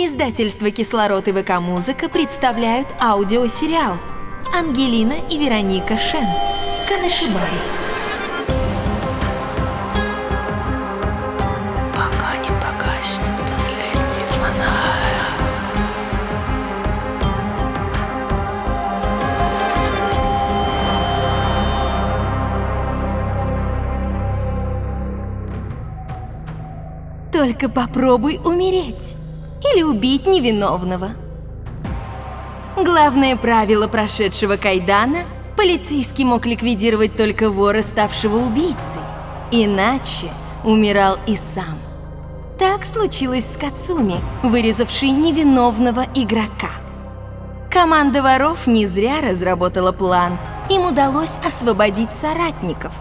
Издательство «Кислород» и ВК-музыка представляют аудиосериал «Ангелина и Вероника Шен. Канашибай». Пока не погаснет последний фонарь. Только попробуй умереть или убить невиновного. Главное правило прошедшего Кайдана – полицейский мог ликвидировать только вора, ставшего убийцей. Иначе умирал и сам. Так случилось с Кацуми, вырезавшей невиновного игрока. Команда воров не зря разработала план. Им удалось освободить соратников.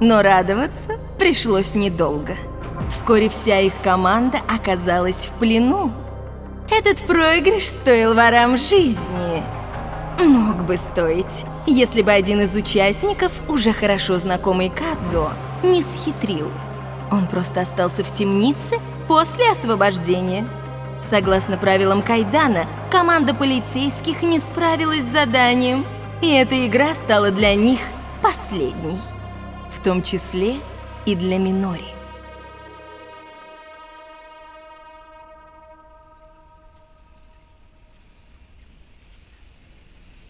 Но радоваться пришлось недолго. Вскоре вся их команда оказалась в плену. Этот проигрыш стоил ворам жизни. Мог бы стоить, если бы один из участников, уже хорошо знакомый Кадзо, не схитрил. Он просто остался в темнице после освобождения. Согласно правилам Кайдана, команда полицейских не справилась с заданием, и эта игра стала для них последней. В том числе и для Минори.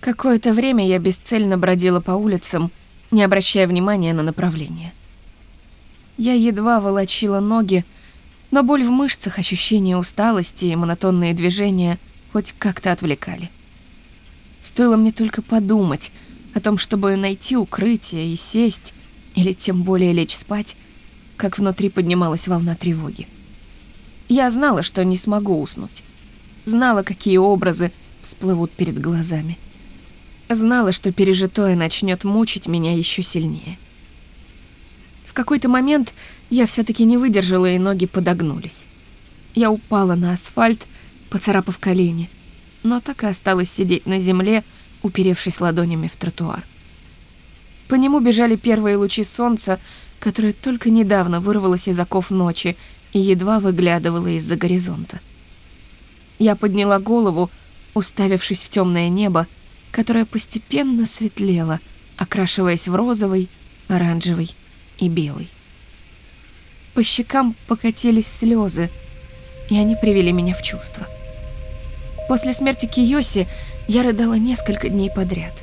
Какое-то время я бесцельно бродила по улицам, не обращая внимания на направление. Я едва волочила ноги, но боль в мышцах, ощущение усталости и монотонные движения хоть как-то отвлекали. Стоило мне только подумать о том, чтобы найти укрытие и сесть, или тем более лечь спать, как внутри поднималась волна тревоги. Я знала, что не смогу уснуть. Знала, какие образы всплывут перед глазами. Знала, что пережитое начнет мучить меня еще сильнее. В какой-то момент я все-таки не выдержала, и ноги подогнулись. Я упала на асфальт, поцарапав колени, но так и осталась сидеть на земле, уперевшись ладонями в тротуар. По нему бежали первые лучи солнца, которое только недавно вырвалось из оков ночи и едва выглядывало из-за горизонта. Я подняла голову, уставившись в темное небо, которая постепенно светлела, окрашиваясь в розовый, оранжевый и белый. По щекам покатились слезы, и они привели меня в чувство. После смерти Киоси я рыдала несколько дней подряд,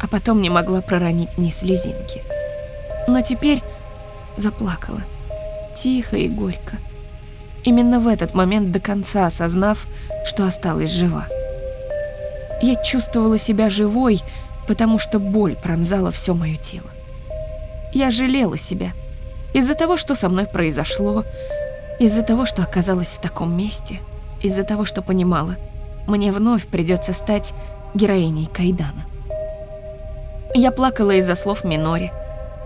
а потом не могла проронить ни слезинки. Но теперь заплакала, тихо и горько. Именно в этот момент до конца осознав, что осталась жива. Я чувствовала себя живой, потому что боль пронзала все мое тело. Я жалела себя из-за того, что со мной произошло, из-за того, что оказалась в таком месте, из-за того, что понимала, мне вновь придется стать героиней Кайдана. Я плакала из-за слов Минори,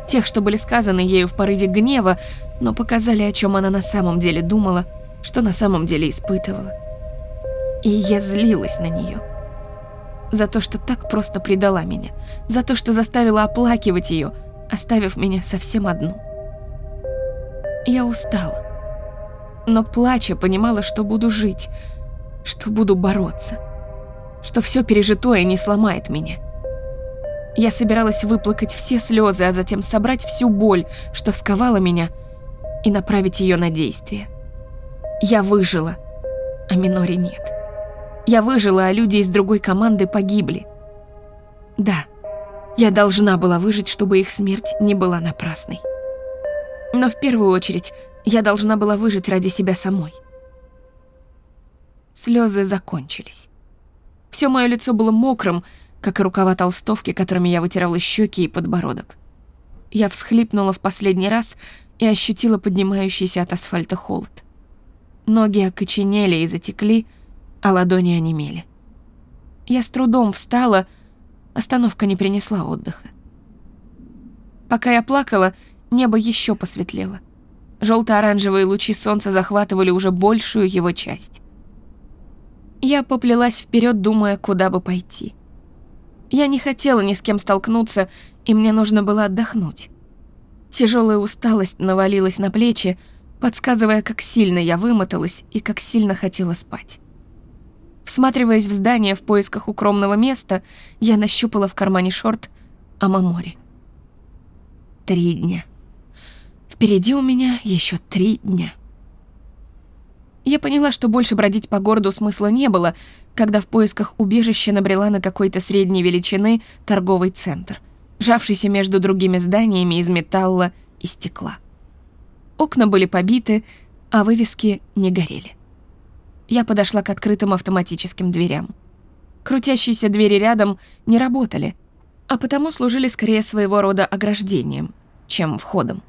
тех, что были сказаны ею в порыве гнева, но показали, о чем она на самом деле думала, что на самом деле испытывала. И я злилась на нее за то, что так просто предала меня, за то, что заставила оплакивать ее, оставив меня совсем одну. Я устала, но плача понимала, что буду жить, что буду бороться, что все пережитое не сломает меня. Я собиралась выплакать все слезы, а затем собрать всю боль, что сковала меня, и направить ее на действие. Я выжила, а Минори нет. Я выжила, а люди из другой команды погибли. Да, я должна была выжить, чтобы их смерть не была напрасной. Но в первую очередь я должна была выжить ради себя самой. Слезы закончились. Все мое лицо было мокрым, как и рукава толстовки, которыми я вытирала щеки и подбородок. Я всхлипнула в последний раз и ощутила поднимающийся от асфальта холод. Ноги окоченели и затекли, а ладони онемели. Я с трудом встала, остановка не принесла отдыха. Пока я плакала, небо еще посветлело. Желто-оранжевые лучи солнца захватывали уже большую его часть. Я поплелась вперед, думая, куда бы пойти. Я не хотела ни с кем столкнуться, и мне нужно было отдохнуть. Тяжелая усталость навалилась на плечи, подсказывая, как сильно я вымоталась и как сильно хотела спать. Всматриваясь в здание в поисках укромного места, я нащупала в кармане шорт Амамори. Три дня. Впереди у меня еще три дня. Я поняла, что больше бродить по городу смысла не было, когда в поисках убежища набрела на какой-то средней величины торговый центр, жавшийся между другими зданиями из металла и стекла. Окна были побиты, а вывески не горели. Я подошла к открытым автоматическим дверям. Крутящиеся двери рядом не работали, а потому служили скорее своего рода ограждением, чем входом.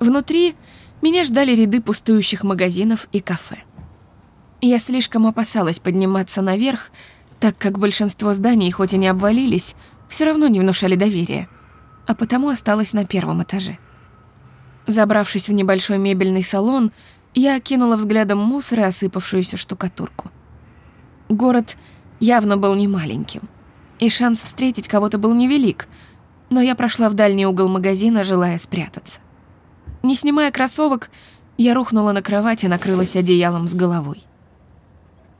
Внутри меня ждали ряды пустующих магазинов и кафе. Я слишком опасалась подниматься наверх, так как большинство зданий, хоть и не обвалились, все равно не внушали доверия, а потому осталась на первом этаже. Забравшись в небольшой мебельный салон, я окинула взглядом мусор и осыпавшуюся штукатурку. Город явно был не маленьким, и шанс встретить кого-то был невелик, но я прошла в дальний угол магазина, желая спрятаться. Не снимая кроссовок, я рухнула на кровать и накрылась одеялом с головой.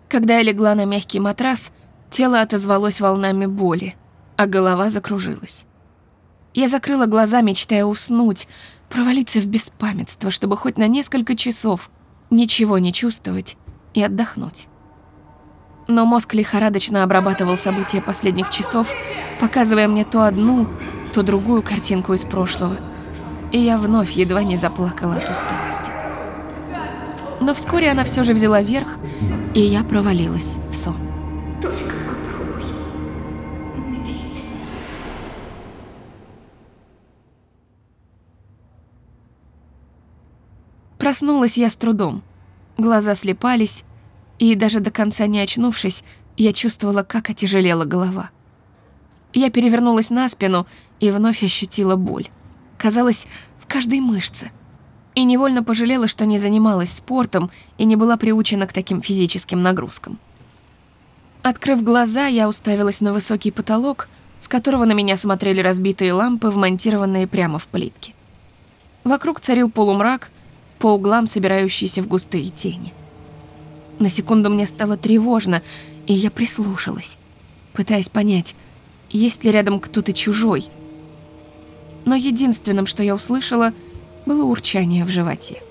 Когда я легла на мягкий матрас, тело отозвалось волнами боли, а голова закружилась. Я закрыла глаза, мечтая уснуть, провалиться в беспамятство, чтобы хоть на несколько часов ничего не чувствовать и отдохнуть. Но мозг лихорадочно обрабатывал события последних часов, показывая мне то одну, то другую картинку из прошлого — и я вновь едва не заплакала от усталости. Но вскоре она все же взяла верх, и я провалилась в сон. Проснулась я с трудом. Глаза слепались, и даже до конца не очнувшись, я чувствовала, как отяжелела голова. Я перевернулась на спину и вновь ощутила боль казалось, в каждой мышце. И невольно пожалела, что не занималась спортом и не была приучена к таким физическим нагрузкам. Открыв глаза, я уставилась на высокий потолок, с которого на меня смотрели разбитые лампы, вмонтированные прямо в плитке. Вокруг царил полумрак, по углам собирающиеся в густые тени. На секунду мне стало тревожно, и я прислушалась, пытаясь понять, есть ли рядом кто-то чужой — но единственным, что я услышала, было урчание в животе.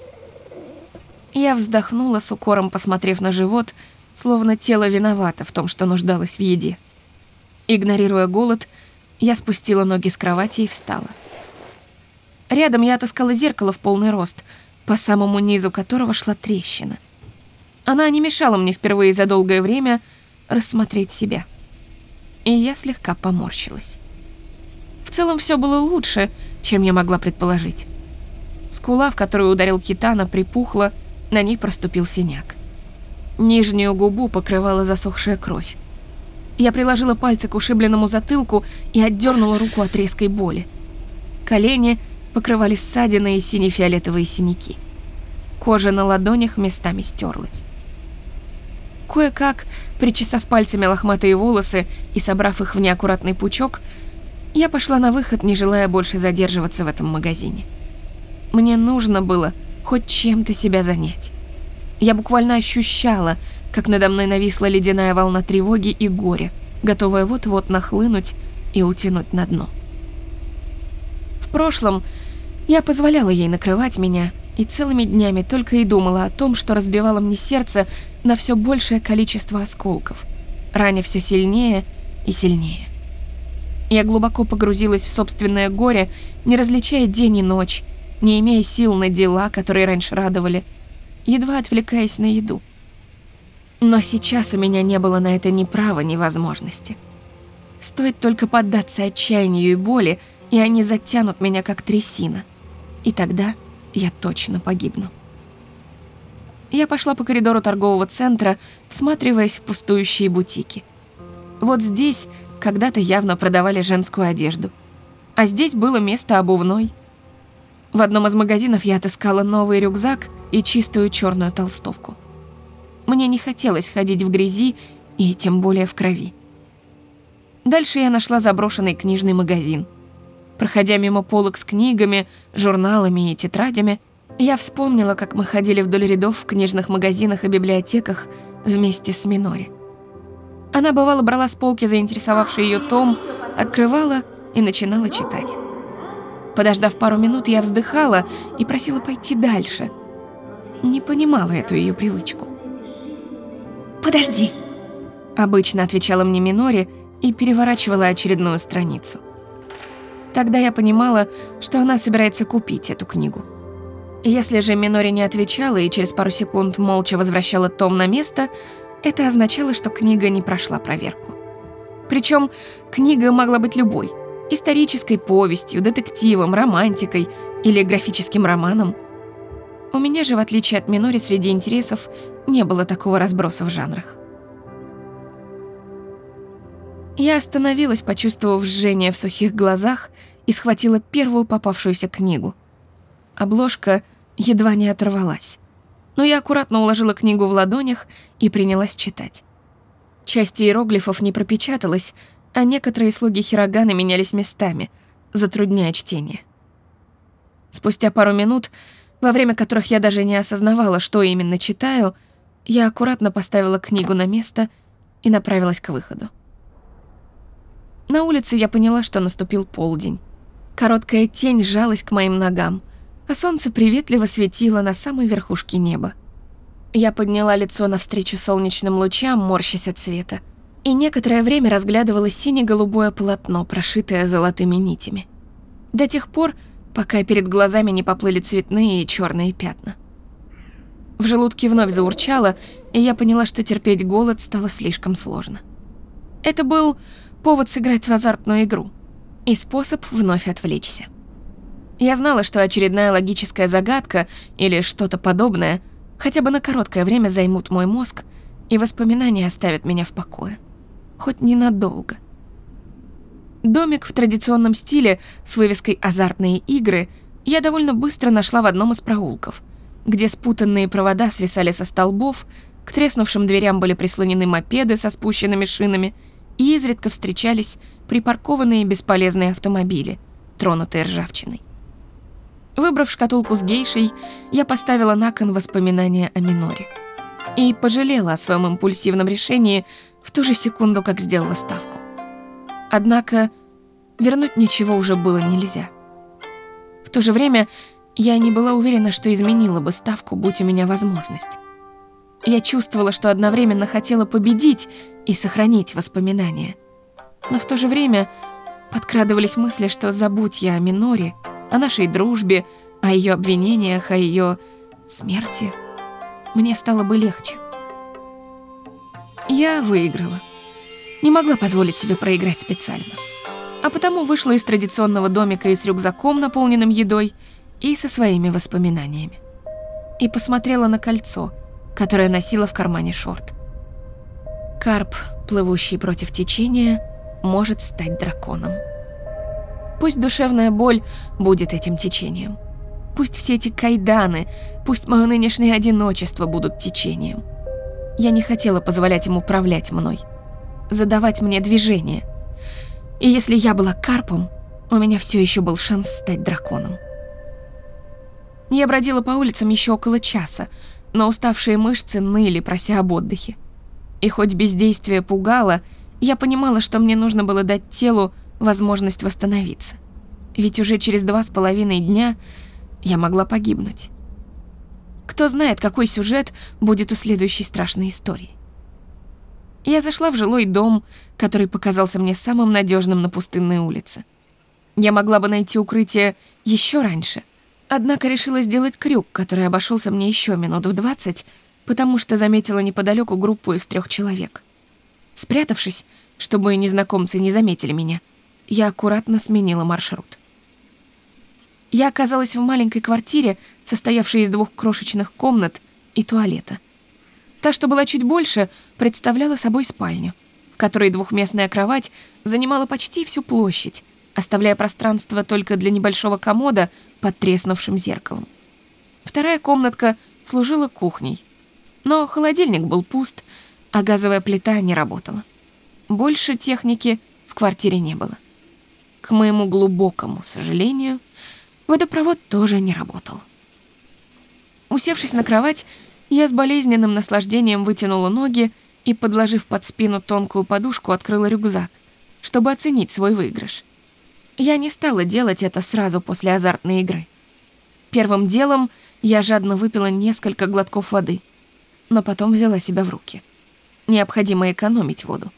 Я вздохнула с укором, посмотрев на живот, словно тело виновато в том, что нуждалось в еде. Игнорируя голод, я спустила ноги с кровати и встала. Рядом я отыскала зеркало в полный рост, по самому низу которого шла трещина. Она не мешала мне впервые за долгое время рассмотреть себя. И я слегка поморщилась. В целом все было лучше, чем я могла предположить. Скула, в которую ударил Китана, припухла, на ней проступил синяк. Нижнюю губу покрывала засохшая кровь. Я приложила пальцы к ушибленному затылку и отдернула руку от резкой боли. Колени покрывали ссадины и сине-фиолетовые синяки. Кожа на ладонях местами стерлась. Кое-как, причесав пальцами лохматые волосы и собрав их в неаккуратный пучок, я пошла на выход, не желая больше задерживаться в этом магазине. Мне нужно было хоть чем-то себя занять. Я буквально ощущала, как надо мной нависла ледяная волна тревоги и горя, готовая вот-вот нахлынуть и утянуть на дно. В прошлом я позволяла ей накрывать меня и целыми днями только и думала о том, что разбивало мне сердце на все большее количество осколков, раня все сильнее и сильнее. Я глубоко погрузилась в собственное горе, не различая день и ночь, не имея сил на дела, которые раньше радовали, едва отвлекаясь на еду. Но сейчас у меня не было на это ни права, ни возможности. Стоит только поддаться отчаянию и боли, и они затянут меня как трясина. И тогда я точно погибну. Я пошла по коридору торгового центра, всматриваясь в пустующие бутики. Вот здесь когда-то явно продавали женскую одежду. А здесь было место обувной. В одном из магазинов я отыскала новый рюкзак и чистую черную толстовку. Мне не хотелось ходить в грязи и тем более в крови. Дальше я нашла заброшенный книжный магазин. Проходя мимо полок с книгами, журналами и тетрадями, Я вспомнила, как мы ходили вдоль рядов в книжных магазинах и библиотеках вместе с Минори. Она бывало брала с полки заинтересовавший ее том, открывала и начинала читать. Подождав пару минут, я вздыхала и просила пойти дальше. Не понимала эту ее привычку. «Подожди!» Обычно отвечала мне Минори и переворачивала очередную страницу. Тогда я понимала, что она собирается купить эту книгу. Если же Минори не отвечала и через пару секунд молча возвращала том на место, это означало, что книга не прошла проверку. Причем книга могла быть любой – исторической повестью, детективом, романтикой или графическим романом. У меня же, в отличие от Минори, среди интересов не было такого разброса в жанрах. Я остановилась, почувствовав жжение в сухих глазах, и схватила первую попавшуюся книгу. Обложка едва не оторвалась. Но я аккуратно уложила книгу в ладонях и принялась читать. Часть иероглифов не пропечаталась, а некоторые слуги Хирогана менялись местами, затрудняя чтение. Спустя пару минут, во время которых я даже не осознавала, что именно читаю, я аккуратно поставила книгу на место и направилась к выходу. На улице я поняла, что наступил полдень. Короткая тень сжалась к моим ногам, а солнце приветливо светило на самой верхушке неба. Я подняла лицо навстречу солнечным лучам, морщась от света, и некоторое время разглядывала сине-голубое полотно, прошитое золотыми нитями. До тех пор, пока перед глазами не поплыли цветные и черные пятна. В желудке вновь заурчало, и я поняла, что терпеть голод стало слишком сложно. Это был повод сыграть в азартную игру и способ вновь отвлечься. Я знала, что очередная логическая загадка или что-то подобное хотя бы на короткое время займут мой мозг, и воспоминания оставят меня в покое. Хоть ненадолго. Домик в традиционном стиле с вывеской «Азартные игры» я довольно быстро нашла в одном из проулков, где спутанные провода свисали со столбов, к треснувшим дверям были прислонены мопеды со спущенными шинами – и изредка встречались припаркованные бесполезные автомобили, тронутые ржавчиной. Выбрав шкатулку с гейшей, я поставила на кон воспоминания о Миноре. И пожалела о своем импульсивном решении в ту же секунду, как сделала ставку. Однако вернуть ничего уже было нельзя. В то же время я не была уверена, что изменила бы ставку, будь у меня возможность. Я чувствовала, что одновременно хотела победить и сохранить воспоминания. Но в то же время подкрадывались мысли, что забудь я о Миноре, о нашей дружбе, о ее обвинениях, о ее смерти, мне стало бы легче. Я выиграла. Не могла позволить себе проиграть специально. А потому вышла из традиционного домика и с рюкзаком, наполненным едой, и со своими воспоминаниями. И посмотрела на кольцо — которое носила в кармане шорт. Карп, плывущий против течения, может стать драконом. Пусть душевная боль будет этим течением. Пусть все эти кайданы, пусть мое нынешнее одиночество будут течением. Я не хотела позволять им управлять мной, задавать мне движение. И если я была карпом, у меня все еще был шанс стать драконом. Я бродила по улицам еще около часа, но уставшие мышцы ныли, прося об отдыхе. И хоть бездействие пугало, я понимала, что мне нужно было дать телу возможность восстановиться. Ведь уже через два с половиной дня я могла погибнуть. Кто знает, какой сюжет будет у следующей страшной истории. Я зашла в жилой дом, который показался мне самым надежным на пустынной улице. Я могла бы найти укрытие еще раньше, Однако решила сделать крюк, который обошелся мне еще минут в двадцать, потому что заметила неподалеку группу из трех человек. Спрятавшись, чтобы незнакомцы не заметили меня, я аккуратно сменила маршрут. Я оказалась в маленькой квартире, состоявшей из двух крошечных комнат и туалета. Та, что была чуть больше, представляла собой спальню, в которой двухместная кровать занимала почти всю площадь, оставляя пространство только для небольшого комода под треснувшим зеркалом. Вторая комнатка служила кухней, но холодильник был пуст, а газовая плита не работала. Больше техники в квартире не было. К моему глубокому сожалению, водопровод тоже не работал. Усевшись на кровать, я с болезненным наслаждением вытянула ноги и, подложив под спину тонкую подушку, открыла рюкзак, чтобы оценить свой выигрыш. Я не стала делать это сразу после азартной игры. Первым делом я жадно выпила несколько глотков воды, но потом взяла себя в руки. Необходимо экономить воду.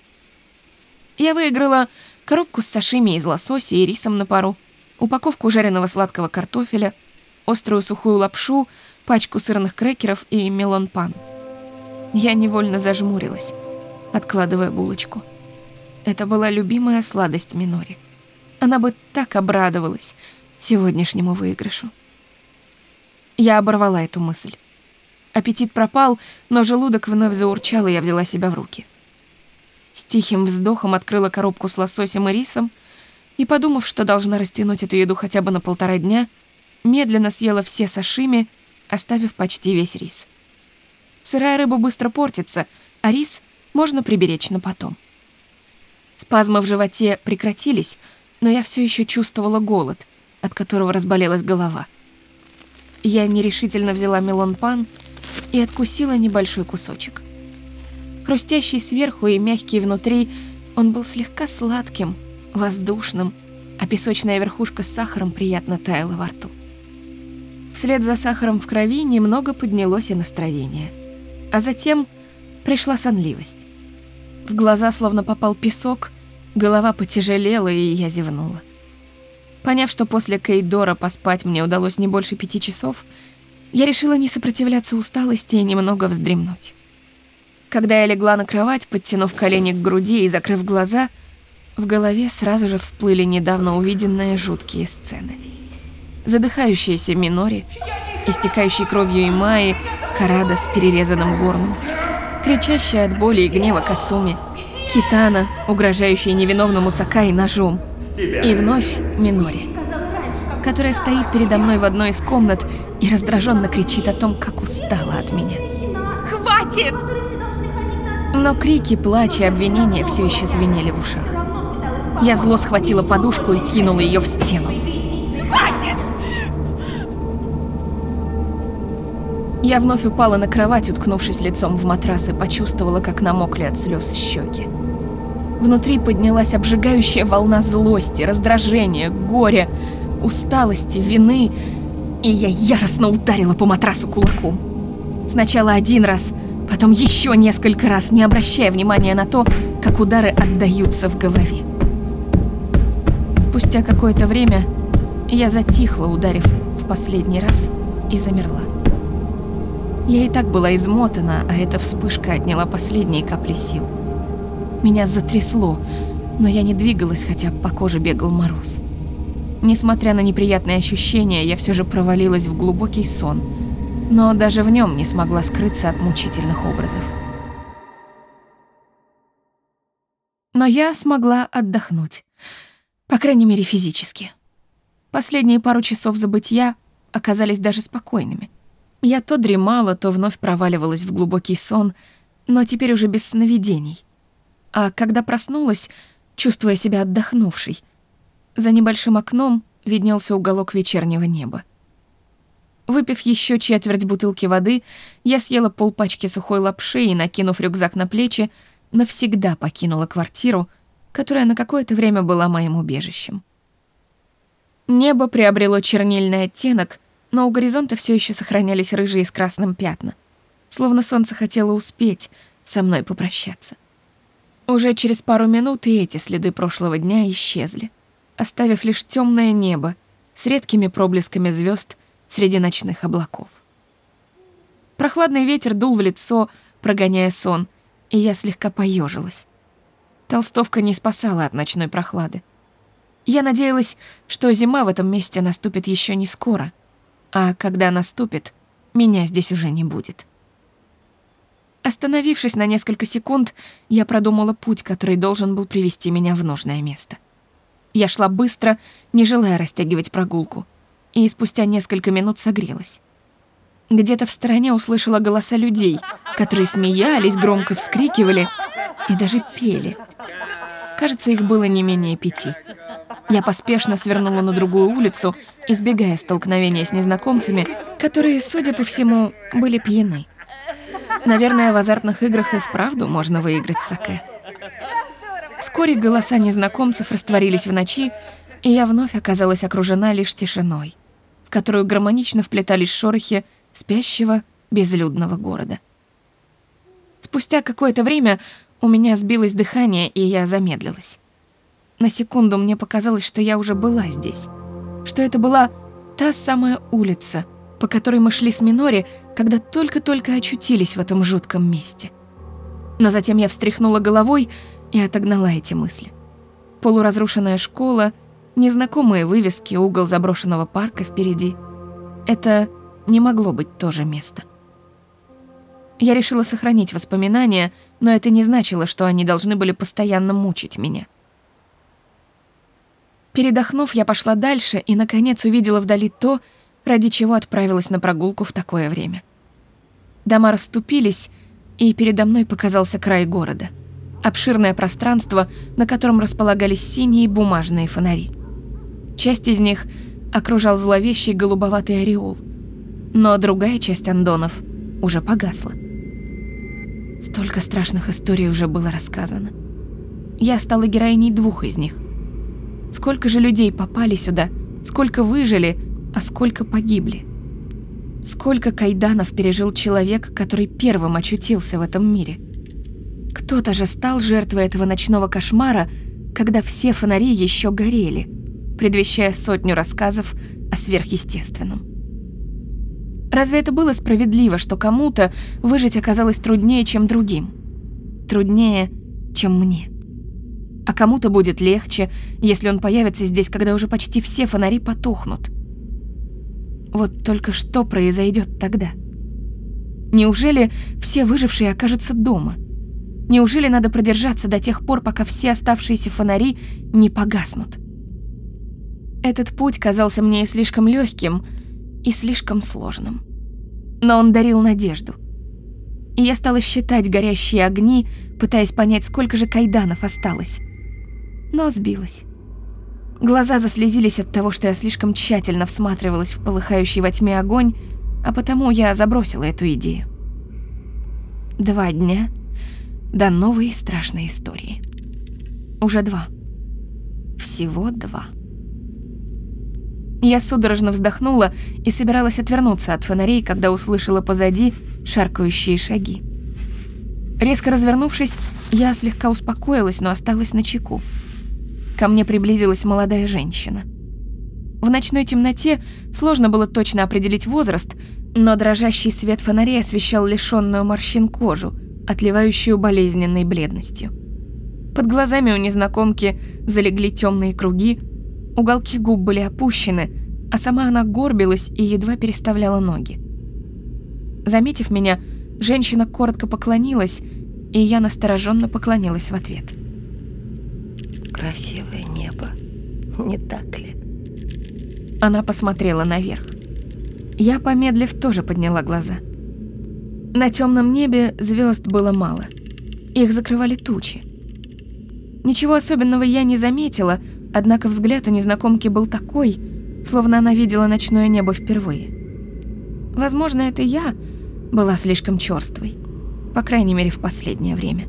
Я выиграла коробку с сашими из лосося и рисом на пару, упаковку жареного сладкого картофеля, острую сухую лапшу, пачку сырных крекеров и мелон-пан. Я невольно зажмурилась, откладывая булочку. Это была любимая сладость Минори. Она бы так обрадовалась сегодняшнему выигрышу. Я оборвала эту мысль. Аппетит пропал, но желудок вновь заурчал, и я взяла себя в руки. С тихим вздохом открыла коробку с лососем и рисом и, подумав, что должна растянуть эту еду хотя бы на полтора дня, медленно съела все сашими, оставив почти весь рис. Сырая рыба быстро портится, а рис можно приберечь на потом. Спазмы в животе прекратились, но я все еще чувствовала голод, от которого разболелась голова. Я нерешительно взяла мелон-пан и откусила небольшой кусочек. Хрустящий сверху и мягкий внутри, он был слегка сладким, воздушным, а песочная верхушка с сахаром приятно таяла во рту. Вслед за сахаром в крови немного поднялось и настроение. А затем пришла сонливость. В глаза словно попал песок, голова потяжелела, и я зевнула. Поняв, что после Кейдора поспать мне удалось не больше пяти часов, я решила не сопротивляться усталости и немного вздремнуть. Когда я легла на кровать, подтянув колени к груди и закрыв глаза, в голове сразу же всплыли недавно увиденные жуткие сцены. Задыхающаяся Минори, истекающий кровью Имаи, Харада с перерезанным горлом, кричащая от боли и гнева Кацуми, Китана, угрожающая невиновному Сакаи ножом, и вновь Минори которая стоит передо мной в одной из комнат и раздраженно кричит о том, как устала от меня. Хватит! Но крики, плач и обвинения все еще звенели в ушах. Я зло схватила подушку и кинула ее в стену. Хватит! Я вновь упала на кровать, уткнувшись лицом в матрас, и почувствовала, как намокли от слез щеки. Внутри поднялась обжигающая волна злости, раздражения, горя, усталости, вины, и я яростно ударила по матрасу кулаком. Сначала один раз, потом еще несколько раз, не обращая внимания на то, как удары отдаются в голове. Спустя какое-то время я затихла, ударив в последний раз, и замерла. Я и так была измотана, а эта вспышка отняла последние капли сил. Меня затрясло, но я не двигалась, хотя по коже бегал мороз. Несмотря на неприятные ощущения, я все же провалилась в глубокий сон, но даже в нем не смогла скрыться от мучительных образов. Но я смогла отдохнуть, по крайней мере физически. Последние пару часов забытья оказались даже спокойными. Я то дремала, то вновь проваливалась в глубокий сон, но теперь уже без сновидений. А когда проснулась, чувствуя себя отдохнувшей, за небольшим окном виднелся уголок вечернего неба. Выпив еще четверть бутылки воды, я съела полпачки сухой лапши и, накинув рюкзак на плечи, навсегда покинула квартиру, которая на какое-то время была моим убежищем. Небо приобрело чернильный оттенок, но у горизонта все еще сохранялись рыжие с красным пятна, словно солнце хотело успеть со мной попрощаться. Уже через пару минут и эти следы прошлого дня исчезли оставив лишь темное небо с редкими проблесками звезд среди ночных облаков. Прохладный ветер дул в лицо, прогоняя сон, и я слегка поежилась. Толстовка не спасала от ночной прохлады. Я надеялась, что зима в этом месте наступит еще не скоро, а когда наступит, меня здесь уже не будет. Остановившись на несколько секунд, я продумала путь, который должен был привести меня в нужное место. Я шла быстро, не желая растягивать прогулку, и спустя несколько минут согрелась. Где-то в стороне услышала голоса людей, которые смеялись, громко вскрикивали и даже пели. Кажется, их было не менее пяти. Я поспешно свернула на другую улицу, избегая столкновения с незнакомцами, которые, судя по всему, были пьяны. Наверное, в азартных играх и вправду можно выиграть саке. Вскоре голоса незнакомцев растворились в ночи, и я вновь оказалась окружена лишь тишиной, в которую гармонично вплетались шорохи спящего безлюдного города. Спустя какое-то время у меня сбилось дыхание, и я замедлилась. На секунду мне показалось, что я уже была здесь, что это была та самая улица, по которой мы шли с Минори, когда только-только очутились в этом жутком месте. Но затем я встряхнула головой и отогнала эти мысли. Полуразрушенная школа, незнакомые вывески, угол заброшенного парка впереди. Это не могло быть то же место. Я решила сохранить воспоминания, но это не значило, что они должны были постоянно мучить меня. Передохнув, я пошла дальше и, наконец, увидела вдали то, ради чего отправилась на прогулку в такое время. Дома расступились, и передо мной показался край города. Обширное пространство, на котором располагались синие бумажные фонари. Часть из них окружал зловещий голубоватый ореол, но другая часть андонов уже погасла. Столько страшных историй уже было рассказано. Я стала героиней двух из них. Сколько же людей попали сюда, сколько выжили, а сколько погибли. Сколько кайданов пережил человек, который первым очутился в этом мире. Кто-то же стал жертвой этого ночного кошмара, когда все фонари еще горели, предвещая сотню рассказов о сверхъестественном. Разве это было справедливо, что кому-то выжить оказалось труднее, чем другим? Труднее, чем мне. А кому-то будет легче, если он появится здесь, когда уже почти все фонари потухнут. Вот только что произойдет тогда? Неужели все выжившие окажутся дома? Неужели надо продержаться до тех пор, пока все оставшиеся фонари не погаснут? Этот путь казался мне и слишком легким, и слишком сложным. Но он дарил надежду. И я стала считать горящие огни, пытаясь понять, сколько же кайданов осталось. Но сбилась. Глаза заслезились от того, что я слишком тщательно всматривалась в полыхающий во тьме огонь, а потому я забросила эту идею. Два дня до новой страшной истории. Уже два. Всего два. Я судорожно вздохнула и собиралась отвернуться от фонарей, когда услышала позади шаркающие шаги. Резко развернувшись, я слегка успокоилась, но осталась на чеку. Ко мне приблизилась молодая женщина. В ночной темноте сложно было точно определить возраст, но дрожащий свет фонарей освещал лишённую морщин кожу, отливающую болезненной бледностью. Под глазами у незнакомки залегли темные круги, Уголки губ были опущены, а сама она горбилась и едва переставляла ноги. Заметив меня, женщина коротко поклонилась, и я настороженно поклонилась в ответ. Красивое небо, не так ли? Она посмотрела наверх. Я, помедлив, тоже подняла глаза. На темном небе звезд было мало. Их закрывали тучи. Ничего особенного я не заметила, Однако взгляд у незнакомки был такой, словно она видела ночное небо впервые. Возможно, это я была слишком чёрствой, по крайней мере, в последнее время.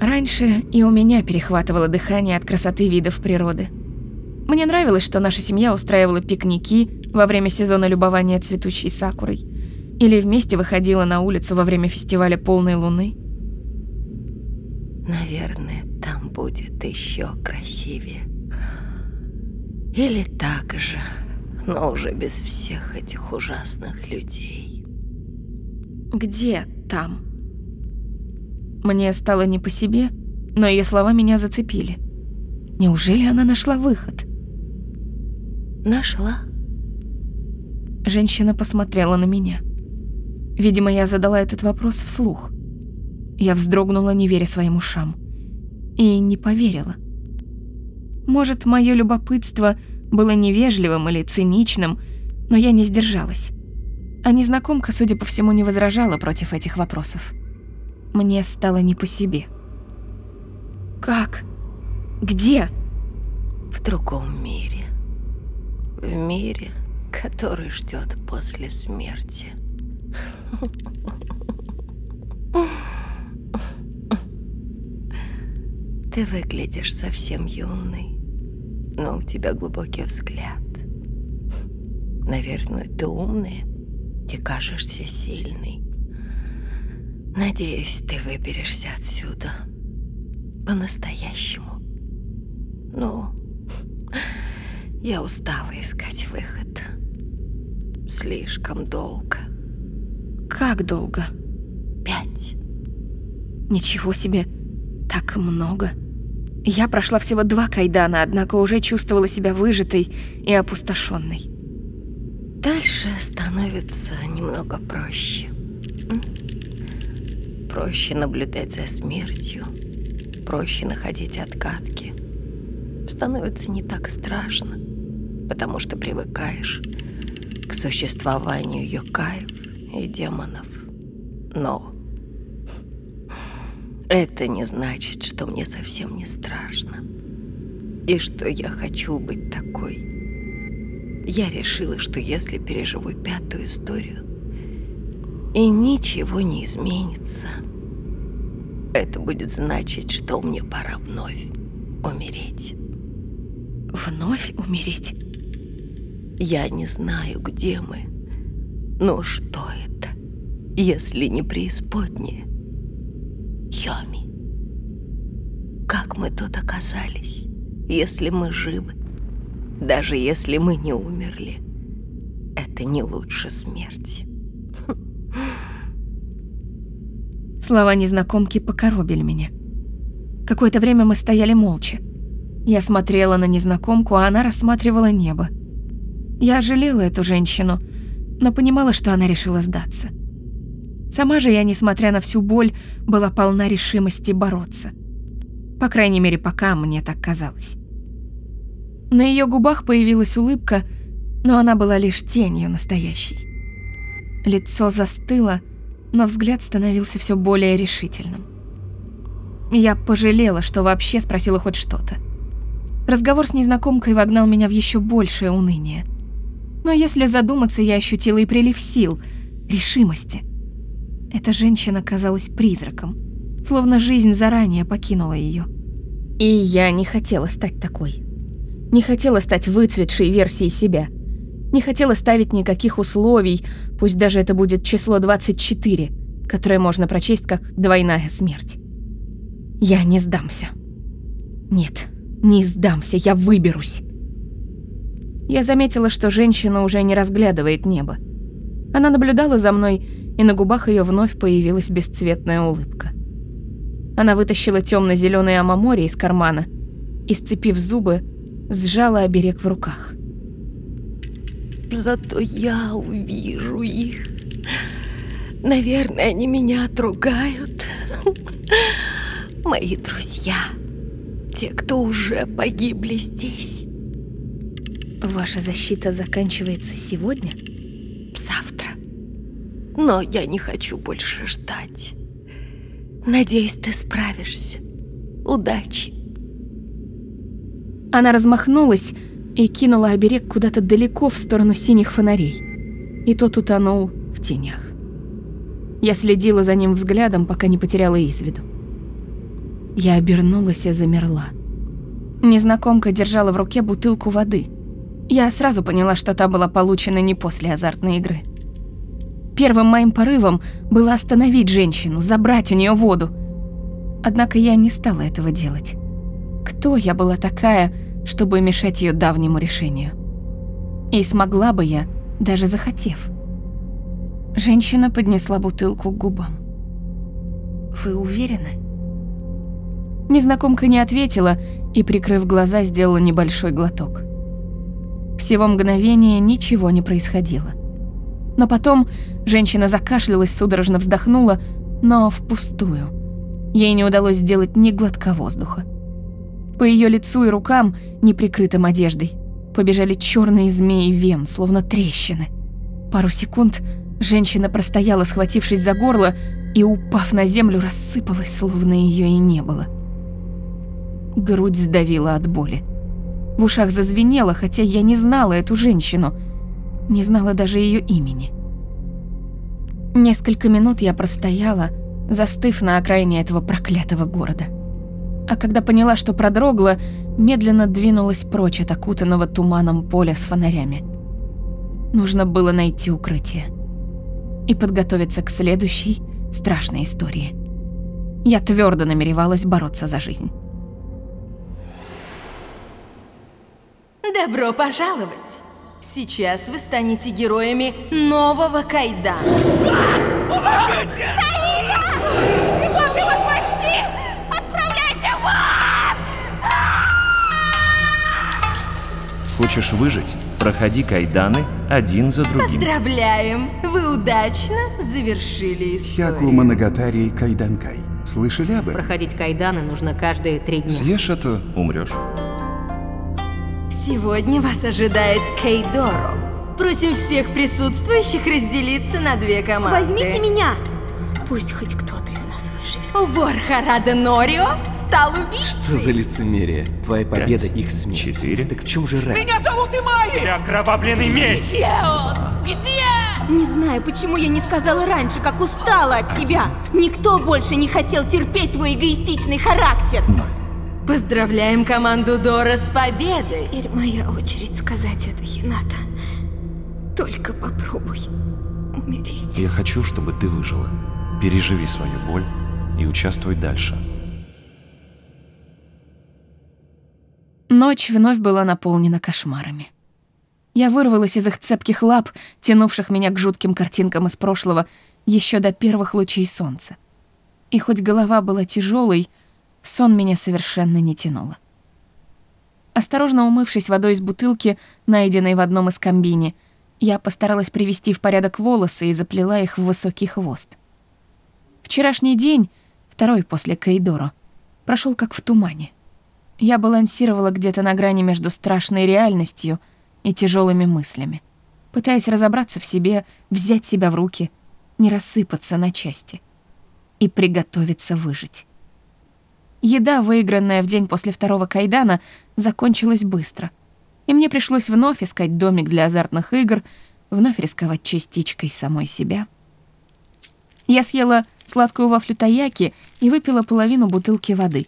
Раньше и у меня перехватывало дыхание от красоты видов природы. Мне нравилось, что наша семья устраивала пикники во время сезона любования цветущей сакурой или вместе выходила на улицу во время фестиваля полной луны. Наверное, там будет еще красивее. Или так же, но уже без всех этих ужасных людей. Где там? Мне стало не по себе, но ее слова меня зацепили. Неужели она нашла выход? Нашла. Женщина посмотрела на меня. Видимо, я задала этот вопрос вслух. Я вздрогнула, не веря своим ушам. И не поверила. Может, мое любопытство было невежливым или циничным, но я не сдержалась. А незнакомка, судя по всему, не возражала против этих вопросов. Мне стало не по себе. «Как? Где?» в другом мире. В мире, который ждет после смерти. Ты выглядишь совсем юный, но у тебя глубокий взгляд. Наверное, ты умный и кажешься сильный. Надеюсь, ты выберешься отсюда по-настоящему. Ну, я устала искать выход. Слишком долго. Как долго? Пять. Ничего себе, так много. Я прошла всего два кайдана, однако уже чувствовала себя выжатой и опустошенной. Дальше становится немного проще. Проще наблюдать за смертью, проще находить отгадки. Становится не так страшно, потому что привыкаешь к существованию юкаев и демонов. Но это не значит, что мне совсем не страшно. И что я хочу быть такой. Я решила, что если переживу пятую историю, и ничего не изменится, это будет значить, что мне пора вновь умереть. Вновь умереть? Я не знаю, где мы, но что это, если не преисподнее? Йоми, как мы тут оказались, если мы живы? Даже если мы не умерли, это не лучше смерти. Слова незнакомки покоробили меня. Какое-то время мы стояли молча. Я смотрела на незнакомку, а она рассматривала небо. Я жалела эту женщину, но понимала, что она решила сдаться. Сама же я, несмотря на всю боль, была полна решимости бороться. По крайней мере, пока мне так казалось. На ее губах появилась улыбка, но она была лишь тенью настоящей. Лицо застыло, но взгляд становился все более решительным. Я пожалела, что вообще спросила хоть что-то. Разговор с незнакомкой вогнал меня в еще большее уныние. Но если задуматься, я ощутила и прилив сил, решимости. Эта женщина казалась призраком, словно жизнь заранее покинула ее. И я не хотела стать такой. Не хотела стать выцветшей версией себя. Не хотела ставить никаких условий, пусть даже это будет число 24, которое можно прочесть как «двойная смерть». Я не сдамся. Нет, не сдамся, я выберусь. Я заметила, что женщина уже не разглядывает небо. Она наблюдала за мной, и на губах ее вновь появилась бесцветная улыбка. Она вытащила темно-зеленый амамори из кармана и, сцепив зубы, сжала оберег в руках. Зато я увижу их. Наверное, они меня отругают. Мои друзья, те, кто уже погибли здесь. Ваша защита заканчивается сегодня? Завтра. Но я не хочу больше ждать. Надеюсь, ты справишься. Удачи. Она размахнулась и кинула оберег куда-то далеко в сторону синих фонарей. И тот утонул в тенях. Я следила за ним взглядом, пока не потеряла из виду. Я обернулась и замерла. Незнакомка держала в руке бутылку воды. Я сразу поняла, что та была получена не после азартной игры. Первым моим порывом было остановить женщину, забрать у нее воду. Однако я не стала этого делать. Кто я была такая, чтобы мешать ее давнему решению? И смогла бы я, даже захотев. Женщина поднесла бутылку к губам. «Вы уверены?» Незнакомка не ответила и, прикрыв глаза, сделала небольшой глоток. Всего мгновения ничего не происходило. Но потом женщина закашлялась, судорожно вздохнула, но впустую. Ей не удалось сделать ни глотка воздуха. По ее лицу и рукам, неприкрытым одеждой, побежали черные змеи вен, словно трещины. Пару секунд женщина простояла, схватившись за горло, и, упав на землю, рассыпалась, словно ее и не было. Грудь сдавила от боли. В ушах зазвенело, хотя я не знала эту женщину. Не знала даже ее имени. Несколько минут я простояла, застыв на окраине этого проклятого города. А когда поняла, что продрогла, медленно двинулась прочь от окутанного туманом поля с фонарями. Нужно было найти укрытие и подготовиться к следующей страшной истории. Я твердо намеревалась бороться за жизнь. Добро пожаловать! Сейчас вы станете героями нового Кайдана. Хочешь выжить? Проходи кайданы один за другим. Поздравляем! Вы удачно завершили Хяку историю. Моногатари Кайданкай. Слышали об этом? Проходить кайданы нужно каждые три дня. Съешь это, умрешь. Сегодня вас ожидает Кейдоро. Просим всех присутствующих разделиться на две команды. Возьмите меня! Пусть хоть кто-то из нас выживет. Вор Харада Норио стал убийцей. Что за лицемерие? Твоя победа Пять, их смерть. четыре. Так в чем же разница? Окровавленный меч! Не знаю, почему я не сказала раньше, как устала от тебя. Никто больше не хотел терпеть твой эгоистичный характер. Поздравляем команду Дора с победой. Теперь моя очередь сказать это, Хината. Только попробуй умереть. Я хочу, чтобы ты выжила. Переживи свою боль и участвуй дальше. Ночь вновь была наполнена кошмарами. Я вырвалась из их цепких лап, тянувших меня к жутким картинкам из прошлого, еще до первых лучей солнца. И хоть голова была тяжелой, в сон меня совершенно не тянуло. Осторожно умывшись водой из бутылки, найденной в одном из комбини, я постаралась привести в порядок волосы и заплела их в высокий хвост. Вчерашний день, второй после Каидоро, прошел как в тумане. Я балансировала где-то на грани между страшной реальностью и тяжелыми мыслями, пытаясь разобраться в себе, взять себя в руки, не рассыпаться на части и приготовиться выжить. Еда, выигранная в день после второго кайдана, закончилась быстро, и мне пришлось вновь искать домик для азартных игр, вновь рисковать частичкой самой себя. Я съела сладкую вафлю таяки и выпила половину бутылки воды,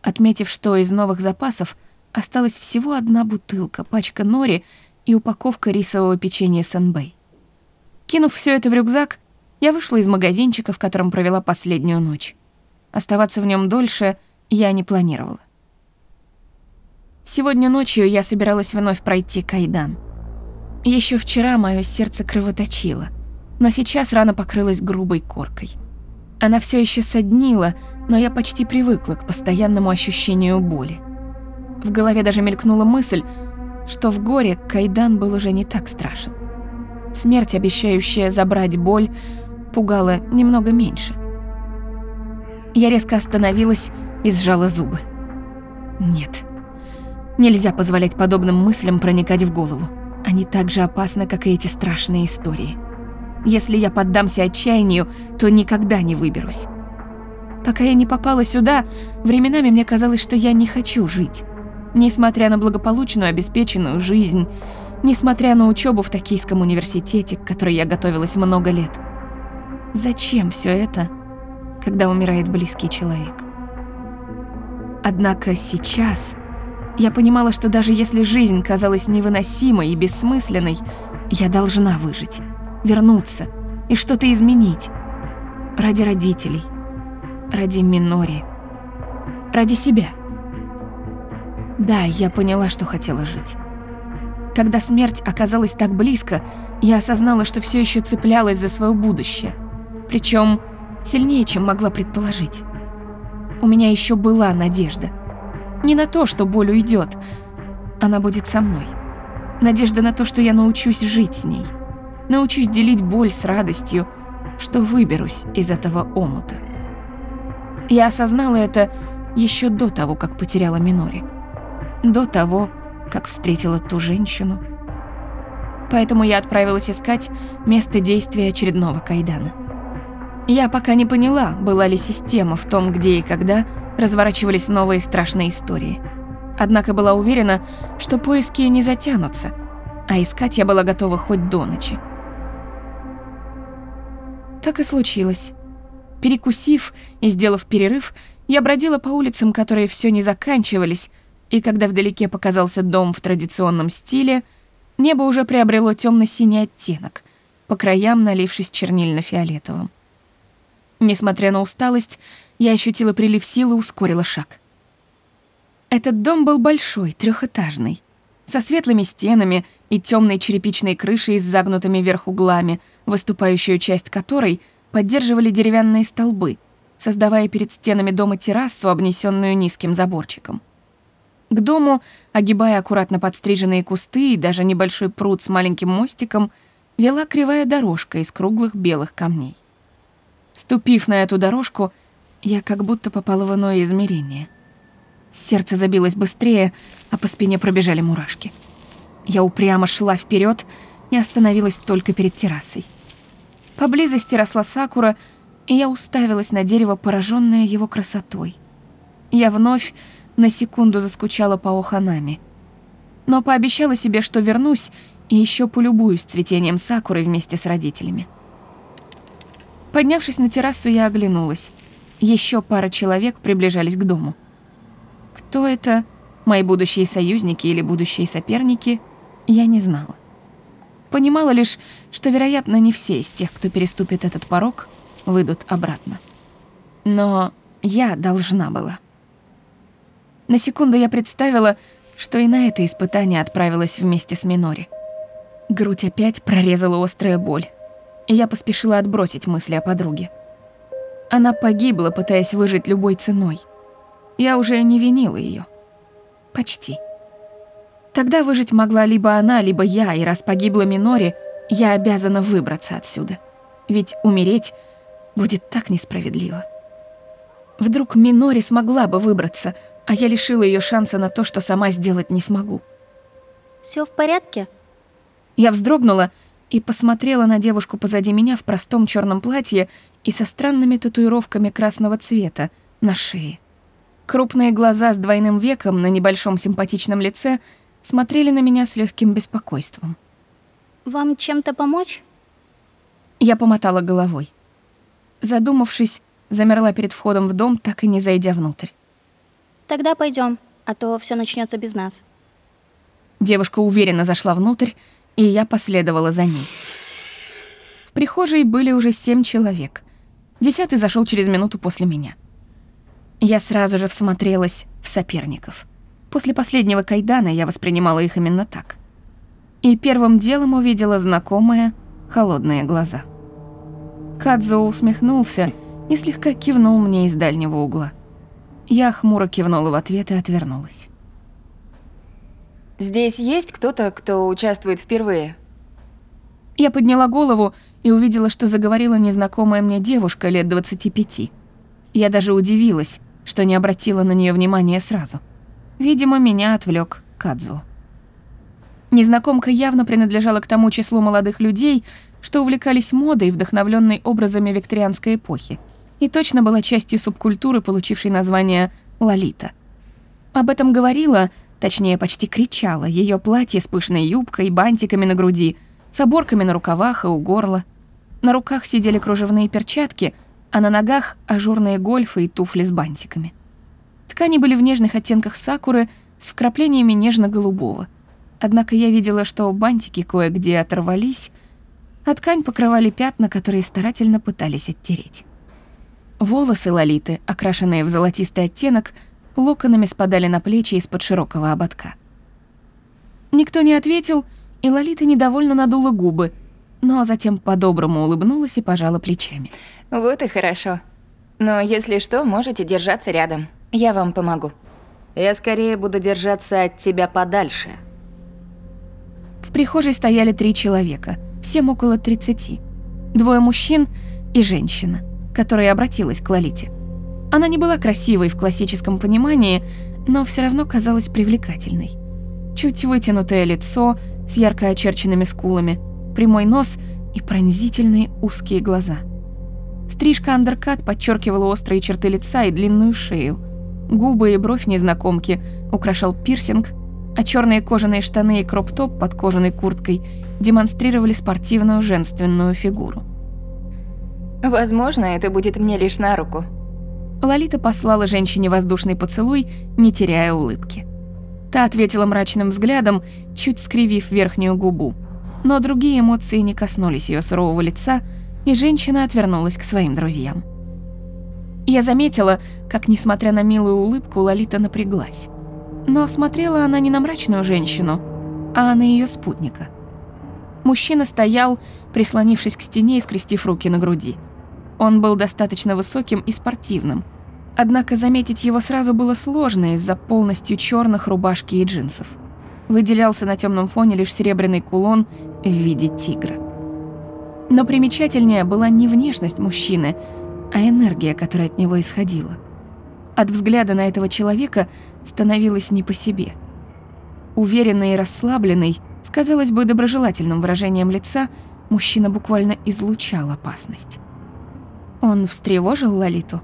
отметив, что из новых запасов осталась всего одна бутылка, пачка нори и упаковка рисового печенья Сенбэй. Кинув все это в рюкзак, я вышла из магазинчика, в котором провела последнюю ночь. Оставаться в нем дольше я не планировала. Сегодня ночью я собиралась вновь пройти кайдан. Еще вчера мое сердце кровоточило, но сейчас рана покрылась грубой коркой. Она все еще соднила, но я почти привыкла к постоянному ощущению боли. В голове даже мелькнула мысль, что в горе кайдан был уже не так страшен. Смерть, обещающая забрать боль, пугала немного меньше. Я резко остановилась и сжала зубы. Нет. Нельзя позволять подобным мыслям проникать в голову. Они так же опасны, как и эти страшные истории. Если я поддамся отчаянию, то никогда не выберусь. Пока я не попала сюда, временами мне казалось, что я не хочу жить. Несмотря на благополучную обеспеченную жизнь, несмотря на учебу в Токийском университете, к которой я готовилась много лет. Зачем все это, когда умирает близкий человек? Однако сейчас я понимала, что даже если жизнь казалась невыносимой и бессмысленной, я должна выжить, вернуться и что-то изменить. Ради родителей, ради Минори, ради себя. Да, я поняла, что хотела жить. Когда смерть оказалась так близко, я осознала, что все еще цеплялась за свое будущее. Причем сильнее, чем могла предположить. У меня еще была надежда. Не на то, что боль уйдет. Она будет со мной. Надежда на то, что я научусь жить с ней. Научусь делить боль с радостью, что выберусь из этого омута. Я осознала это еще до того, как потеряла Минори. До того, как встретила ту женщину. Поэтому я отправилась искать место действия очередного кайдана. Я пока не поняла, была ли система в том, где и когда разворачивались новые страшные истории. Однако была уверена, что поиски не затянутся, а искать я была готова хоть до ночи. Так и случилось. Перекусив и сделав перерыв, я бродила по улицам, которые все не заканчивались, и когда вдалеке показался дом в традиционном стиле, небо уже приобрело темно-синий оттенок, по краям налившись чернильно-фиолетовым. Несмотря на усталость, я ощутила прилив силы и ускорила шаг. Этот дом был большой, трехэтажный, со светлыми стенами и темной черепичной крышей с загнутыми вверх углами, выступающую часть которой поддерживали деревянные столбы — создавая перед стенами дома террасу, обнесенную низким заборчиком. К дому, огибая аккуратно подстриженные кусты и даже небольшой пруд с маленьким мостиком, вела кривая дорожка из круглых белых камней. Ступив на эту дорожку, я как будто попала в иное измерение. Сердце забилось быстрее, а по спине пробежали мурашки. Я упрямо шла вперед и остановилась только перед террасой. Поблизости росла сакура — и я уставилась на дерево, пораженное его красотой. Я вновь на секунду заскучала по Оханами. Но пообещала себе, что вернусь и еще полюбуюсь цветением сакуры вместе с родителями. Поднявшись на террасу, я оглянулась. Еще пара человек приближались к дому. Кто это, мои будущие союзники или будущие соперники, я не знала. Понимала лишь, что, вероятно, не все из тех, кто переступит этот порог — выйдут обратно. Но я должна была. На секунду я представила, что и на это испытание отправилась вместе с Минори. Грудь опять прорезала острая боль, я поспешила отбросить мысли о подруге. Она погибла, пытаясь выжить любой ценой. Я уже не винила ее. Почти. Тогда выжить могла либо она, либо я, и раз погибла Минори, я обязана выбраться отсюда. Ведь умереть Будет так несправедливо. Вдруг Минори смогла бы выбраться, а я лишила ее шанса на то, что сама сделать не смогу. Все в порядке? Я вздрогнула и посмотрела на девушку позади меня в простом черном платье и со странными татуировками красного цвета на шее. Крупные глаза с двойным веком на небольшом симпатичном лице смотрели на меня с легким беспокойством. «Вам чем-то помочь?» Я помотала головой. Задумавшись, замерла перед входом в дом, так и не зайдя внутрь. Тогда пойдем, а то все начнется без нас. Девушка уверенно зашла внутрь, и я последовала за ней. В прихожей были уже семь человек. Десятый зашел через минуту после меня. Я сразу же всмотрелась в соперников. После последнего кайдана я воспринимала их именно так. И первым делом увидела знакомые холодные глаза. Кадзо усмехнулся и слегка кивнул мне из дальнего угла. Я хмуро кивнула в ответ и отвернулась. «Здесь есть кто-то, кто участвует впервые?» Я подняла голову и увидела, что заговорила незнакомая мне девушка лет 25. Я даже удивилась, что не обратила на нее внимания сразу. Видимо, меня отвлек Кадзу. Незнакомка явно принадлежала к тому числу молодых людей, что увлекались модой, вдохновленной образами викторианской эпохи, и точно была частью субкультуры, получившей название «Лолита». Об этом говорила, точнее, почти кричала, ее платье с пышной юбкой, бантиками на груди, с оборками на рукавах и у горла. На руках сидели кружевные перчатки, а на ногах — ажурные гольфы и туфли с бантиками. Ткани были в нежных оттенках сакуры с вкраплениями нежно-голубого. Однако я видела, что бантики кое-где оторвались — а ткань покрывали пятна, которые старательно пытались оттереть. Волосы Лолиты, окрашенные в золотистый оттенок, локонами спадали на плечи из-под широкого ободка. Никто не ответил, и Лолита недовольно надула губы, но затем по-доброму улыбнулась и пожала плечами. «Вот и хорошо. Но если что, можете держаться рядом. Я вам помогу». «Я скорее буду держаться от тебя подальше». В прихожей стояли три человека — всем около 30. Двое мужчин и женщина, которая обратилась к Лолите. Она не была красивой в классическом понимании, но все равно казалась привлекательной. Чуть вытянутое лицо с ярко очерченными скулами, прямой нос и пронзительные узкие глаза. Стрижка андеркат подчеркивала острые черты лица и длинную шею. Губы и бровь незнакомки украшал пирсинг, а черные кожаные штаны и кроп-топ под кожаной курткой демонстрировали спортивную женственную фигуру. Возможно, это будет мне лишь на руку. Лолита послала женщине воздушный поцелуй, не теряя улыбки. Та ответила мрачным взглядом, чуть скривив верхнюю губу. Но другие эмоции не коснулись ее сурового лица, и женщина отвернулась к своим друзьям. Я заметила, как, несмотря на милую улыбку, Лолита напряглась. Но смотрела она не на мрачную женщину, а на ее спутника. Мужчина стоял, прислонившись к стене и скрестив руки на груди. Он был достаточно высоким и спортивным. Однако заметить его сразу было сложно из-за полностью черных рубашки и джинсов. Выделялся на темном фоне лишь серебряный кулон в виде тигра. Но примечательнее была не внешность мужчины, а энергия, которая от него исходила. От взгляда на этого человека становилось не по себе. Уверенный и расслабленный, с, казалось бы, доброжелательным выражением лица, мужчина буквально излучал опасность. Он встревожил Лолиту.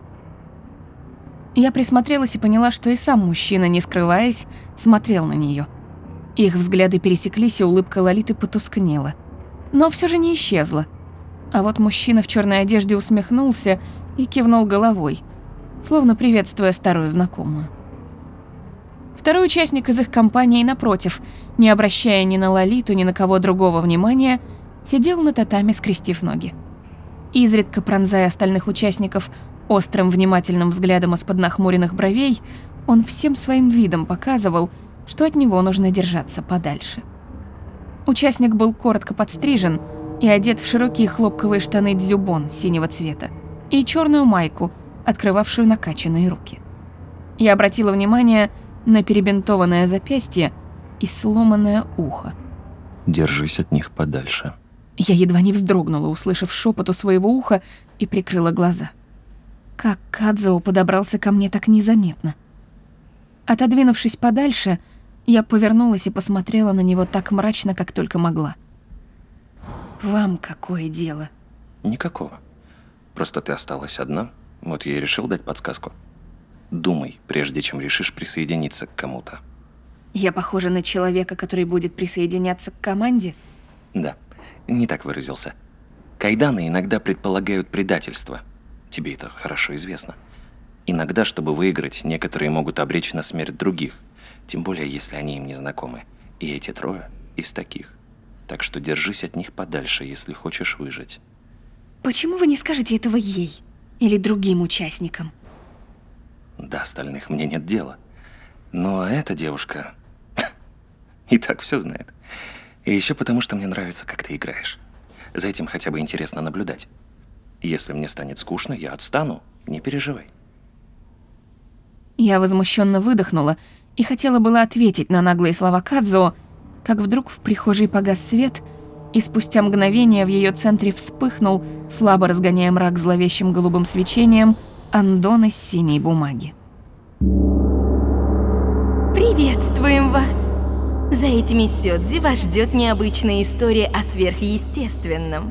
Я присмотрелась и поняла, что и сам мужчина, не скрываясь, смотрел на нее. Их взгляды пересеклись, и улыбка Лолиты потускнела. Но все же не исчезла. А вот мужчина в черной одежде усмехнулся и кивнул головой, словно приветствуя старую знакомую. Второй участник из их компании, напротив, не обращая ни на Лолиту, ни на кого другого внимания, сидел на татами, скрестив ноги изредка пронзая остальных участников острым внимательным взглядом из-под нахмуренных бровей, он всем своим видом показывал, что от него нужно держаться подальше. Участник был коротко подстрижен и одет в широкие хлопковые штаны дзюбон синего цвета и черную майку, открывавшую накачанные руки. Я обратила внимание на перебинтованное запястье и сломанное ухо. Держись от них подальше. Я едва не вздрогнула, услышав шепот у своего уха, и прикрыла глаза. Как Кадзао подобрался ко мне так незаметно. Отодвинувшись подальше, я повернулась и посмотрела на него так мрачно, как только могла. «Вам какое дело?» «Никакого. Просто ты осталась одна, вот я и решил дать подсказку. Думай, прежде чем решишь присоединиться к кому-то». «Я похожа на человека, который будет присоединяться к команде?» «Да» не так выразился. Кайданы иногда предполагают предательство. Тебе это хорошо известно. Иногда, чтобы выиграть, некоторые могут обречь на смерть других, тем более, если они им не знакомы. И эти трое из таких. Так что держись от них подальше, если хочешь выжить. Почему вы не скажете этого ей? Или другим участникам? До остальных мне нет дела. Но эта девушка и так все знает. И еще потому, что мне нравится, как ты играешь. За этим хотя бы интересно наблюдать. Если мне станет скучно, я отстану, не переживай. Я возмущенно выдохнула и хотела было ответить на наглые слова Кадзо, как вдруг в прихожей погас свет, и спустя мгновение в ее центре вспыхнул, слабо разгоняя мрак зловещим голубым свечением, Андон из синей бумаги. Приветствуем вас! За этими сёдзи вас ждет необычная история о сверхъестественном.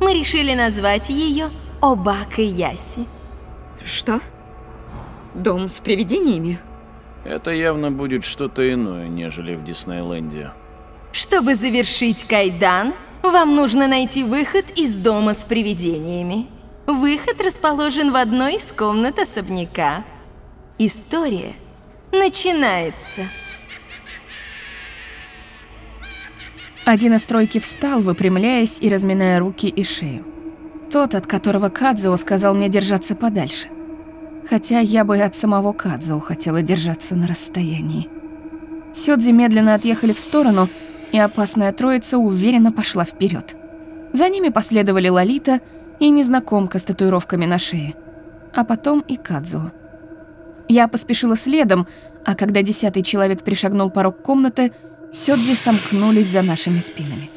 Мы решили назвать ее Обака Яси. Что? Дом с привидениями? Это явно будет что-то иное, нежели в Диснейленде. Чтобы завершить кайдан, вам нужно найти выход из дома с привидениями. Выход расположен в одной из комнат особняка. История начинается. Один из тройки встал, выпрямляясь и разминая руки и шею. Тот, от которого Кадзо сказал мне держаться подальше. Хотя я бы от самого Кадзо хотела держаться на расстоянии. Сёдзи медленно отъехали в сторону, и опасная троица уверенно пошла вперед. За ними последовали Лолита и незнакомка с татуировками на шее, а потом и Кадзо. Я поспешила следом, а когда десятый человек перешагнул порог комнаты, Сёдзи сомкнулись за нашими спинами.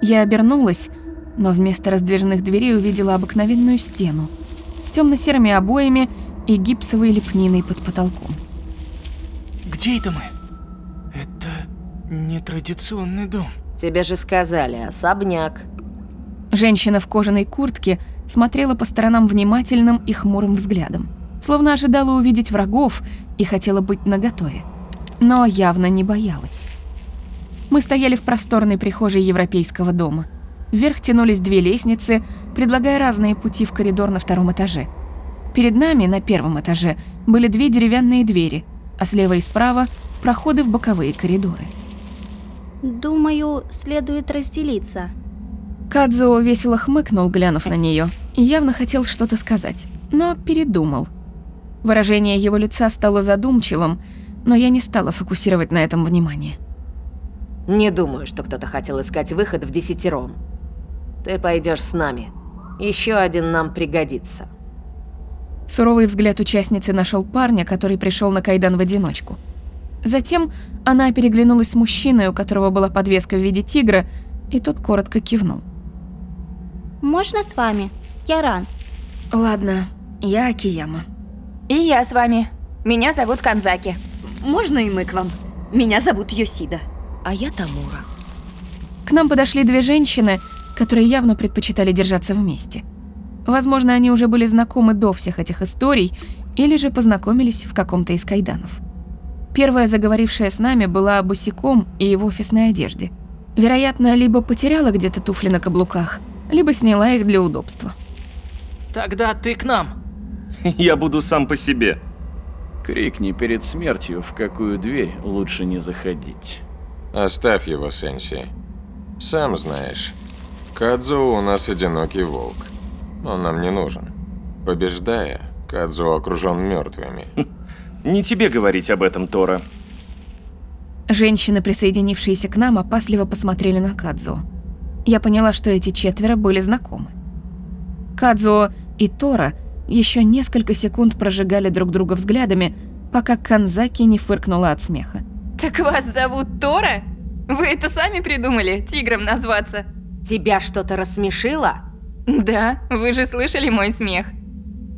Я обернулась, но вместо раздвижных дверей увидела обыкновенную стену с темно-серыми обоями и гипсовой лепниной под потолком. Где это мы? Это нетрадиционный дом. Тебе же сказали, особняк. Женщина в кожаной куртке смотрела по сторонам внимательным и хмурым взглядом, словно ожидала увидеть врагов и хотела быть наготове. Но явно не боялась. Мы стояли в просторной прихожей европейского дома. Вверх тянулись две лестницы, предлагая разные пути в коридор на втором этаже. Перед нами, на первом этаже, были две деревянные двери, а слева и справа – проходы в боковые коридоры. Думаю, следует разделиться. Кадзо весело хмыкнул, глянув на нее, и явно хотел что-то сказать, но передумал. Выражение его лица стало задумчивым, но я не стала фокусировать на этом внимание. Не думаю, что кто-то хотел искать выход в десятером. Ты пойдешь с нами. Еще один нам пригодится. Суровый взгляд участницы нашел парня, который пришел на кайдан в одиночку. Затем она переглянулась с мужчиной, у которого была подвеска в виде тигра, и тот коротко кивнул. Можно с вами? Я Ран. Ладно, я Акияма. И я с вами. Меня зовут Канзаки. Можно и мы к вам? Меня зовут Йосида. А я Тамура. К нам подошли две женщины, которые явно предпочитали держаться вместе. Возможно, они уже были знакомы до всех этих историй или же познакомились в каком-то из кайданов. Первая, заговорившая с нами, была босиком и в офисной одежде. Вероятно, либо потеряла где-то туфли на каблуках, либо сняла их для удобства. Тогда ты к нам. Я буду сам по себе. Крикни перед смертью, в какую дверь лучше не заходить. Оставь его, Сенси. Сам знаешь, Кадзу у нас одинокий волк. Он нам не нужен. Побеждая, Кадзу окружен мертвыми. Не тебе говорить об этом, Тора. Женщины, присоединившиеся к нам, опасливо посмотрели на Кадзу. Я поняла, что эти четверо были знакомы. Кадзо и Тора еще несколько секунд прожигали друг друга взглядами, пока Канзаки не фыркнула от смеха. Так вас зовут Тора? Вы это сами придумали, тигром назваться? Тебя что-то рассмешило? Да, вы же слышали мой смех.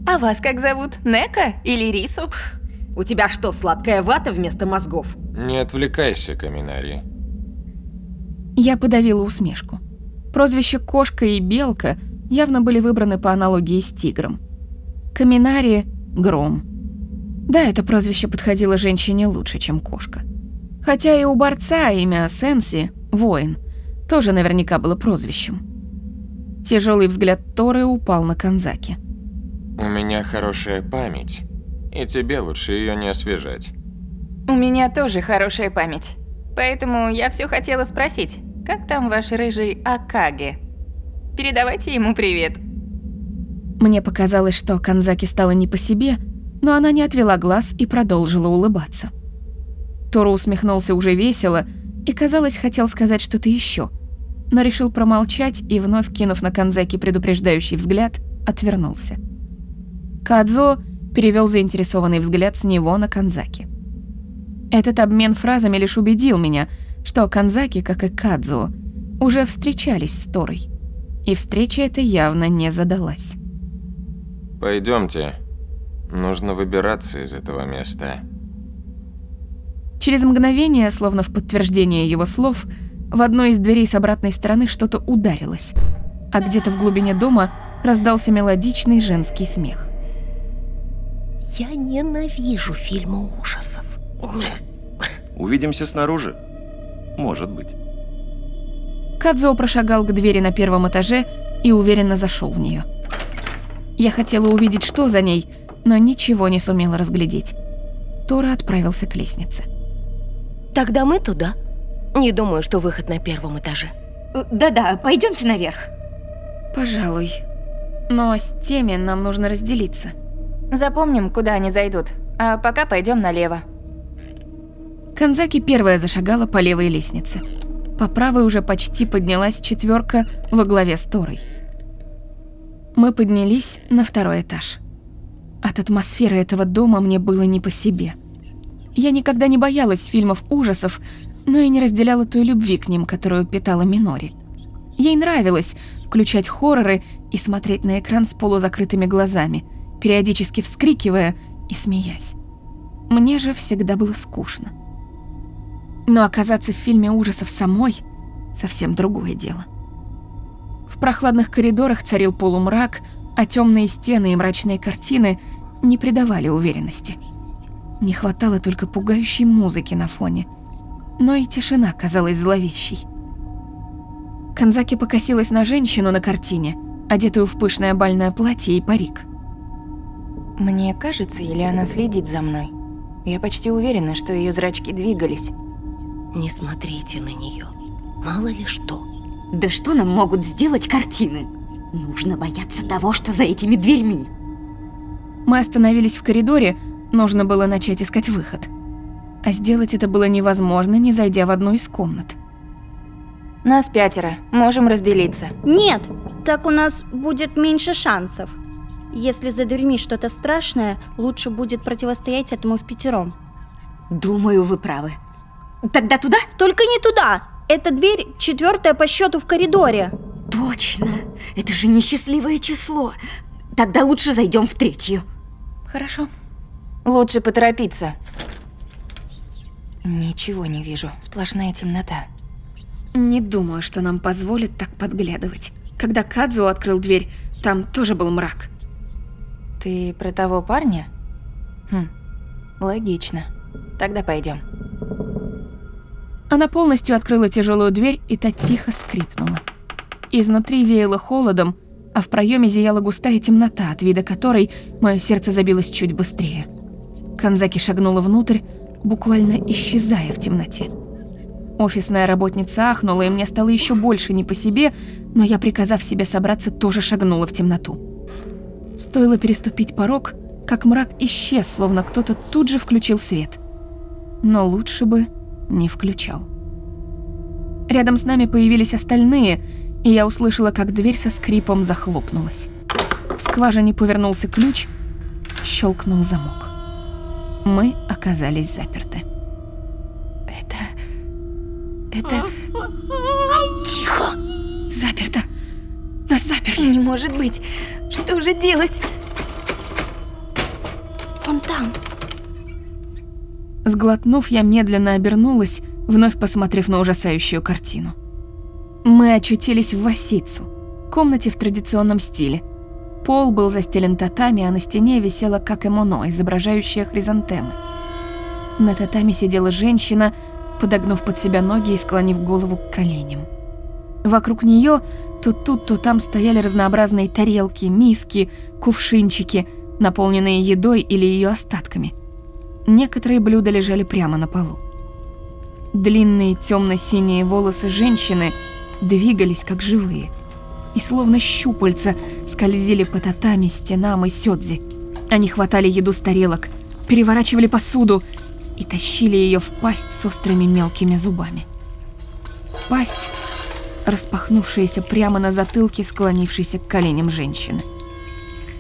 А вас как зовут? Нека или Рису? У тебя что, сладкая вата вместо мозгов? Не отвлекайся, Каминари. Я подавила усмешку. Прозвища «Кошка» и «Белка» явно были выбраны по аналогии с «Тигром». Каминари – «Гром». Да, это прозвище подходило женщине лучше, чем «Кошка». Хотя и у борца имя Сенси – «Воин» тоже наверняка было прозвищем. Тяжелый взгляд Торы упал на Канзаки. У меня хорошая память, и тебе лучше ее не освежать. У меня тоже хорошая память. Поэтому я все хотела спросить, как там ваш рыжий Акаги? Передавайте ему привет. Мне показалось, что Канзаки стала не по себе, но она не отвела глаз и продолжила улыбаться. Тору усмехнулся уже весело и, казалось, хотел сказать что-то еще, но решил промолчать и, вновь кинув на Канзаки предупреждающий взгляд, отвернулся. Кадзо перевел заинтересованный взгляд с него на Канзаки. Этот обмен фразами лишь убедил меня, что Канзаки, как и Кадзо, уже встречались с Торой. И встреча эта явно не задалась. Пойдемте. Нужно выбираться из этого места. Через мгновение, словно в подтверждение его слов, в одной из дверей с обратной стороны что-то ударилось, а где-то в глубине дома раздался мелодичный женский смех. Я ненавижу фильмы ужасов. Увидимся снаружи? Может быть. Кадзо прошагал к двери на первом этаже и уверенно зашел в нее. Я хотела увидеть, что за ней, но ничего не сумела разглядеть. Тора отправился к лестнице. Тогда мы туда. Не думаю, что выход на первом этаже. Да-да, пойдемте наверх. Пожалуй. Но с теми нам нужно разделиться. Запомним, куда они зайдут. А пока пойдем налево. Канзаки первая зашагала по левой лестнице. По правой уже почти поднялась четверка во главе с Торой. Мы поднялись на второй этаж. От атмосферы этого дома мне было не по себе. Я никогда не боялась фильмов ужасов, но и не разделяла той любви к ним, которую питала Минори. Ей нравилось включать хорроры и смотреть на экран с полузакрытыми глазами, периодически вскрикивая и смеясь. Мне же всегда было скучно. Но оказаться в фильме ужасов самой – совсем другое дело. В прохладных коридорах царил полумрак, а темные стены и мрачные картины не придавали уверенности. Не хватало только пугающей музыки на фоне, но и тишина казалась зловещей. Канзаки покосилась на женщину на картине, одетую в пышное бальное платье и парик. Мне кажется, или она следит за мной? Я почти уверена, что ее зрачки двигались. Не смотрите на нее. Мало ли что. Да что нам могут сделать картины? Нужно бояться того, что за этими дверьми. Мы остановились в коридоре, нужно было начать искать выход. А сделать это было невозможно, не зайдя в одну из комнат. Нас пятеро, можем разделиться. Нет, так у нас будет меньше шансов. Если за дверьми что-то страшное, лучше будет противостоять этому в пятером. Думаю, вы правы. Тогда туда? Только не туда! Эта дверь четвертая по счету в коридоре. Точно! Это же несчастливое число. Тогда лучше зайдем в третью. Хорошо. Лучше поторопиться. Ничего не вижу, сплошная темнота. Не думаю, что нам позволят так подглядывать. Когда Кадзу открыл дверь, там тоже был мрак. Ты про того парня? Хм, логично. Тогда пойдем. Она полностью открыла тяжелую дверь, и та тихо скрипнула. Изнутри веяло холодом, а в проеме зияла густая темнота, от вида которой мое сердце забилось чуть быстрее. Канзаки шагнула внутрь, буквально исчезая в темноте. Офисная работница ахнула, и мне стало еще больше не по себе, но я, приказав себе собраться, тоже шагнула в темноту. Стоило переступить порог, как мрак исчез, словно кто-то тут же включил свет. Но лучше бы не включал. Рядом с нами появились остальные, и я услышала, как дверь со скрипом захлопнулась. В скважине повернулся ключ, щелкнул замок. Мы оказались заперты. Это... Это... Тихо! Заперто! Нас заперли! Не может быть! Что же делать? Вон там. Сглотнув, я медленно обернулась, вновь посмотрев на ужасающую картину. Мы очутились в Васицу, комнате в традиционном стиле. Пол был застелен татами, а на стене висело как эмоно, изображающее хризантемы. На татами сидела женщина, подогнув под себя ноги и склонив голову к коленям. Вокруг нее то тут, то там стояли разнообразные тарелки, миски, кувшинчики, наполненные едой или ее остатками. Некоторые блюда лежали прямо на полу. Длинные темно-синие волосы женщины двигались как живые. И словно щупальца скользили по татами, стенам и сёдзи. Они хватали еду с тарелок, переворачивали посуду и тащили ее в пасть с острыми мелкими зубами. Пасть, распахнувшаяся прямо на затылке склонившейся к коленям женщины.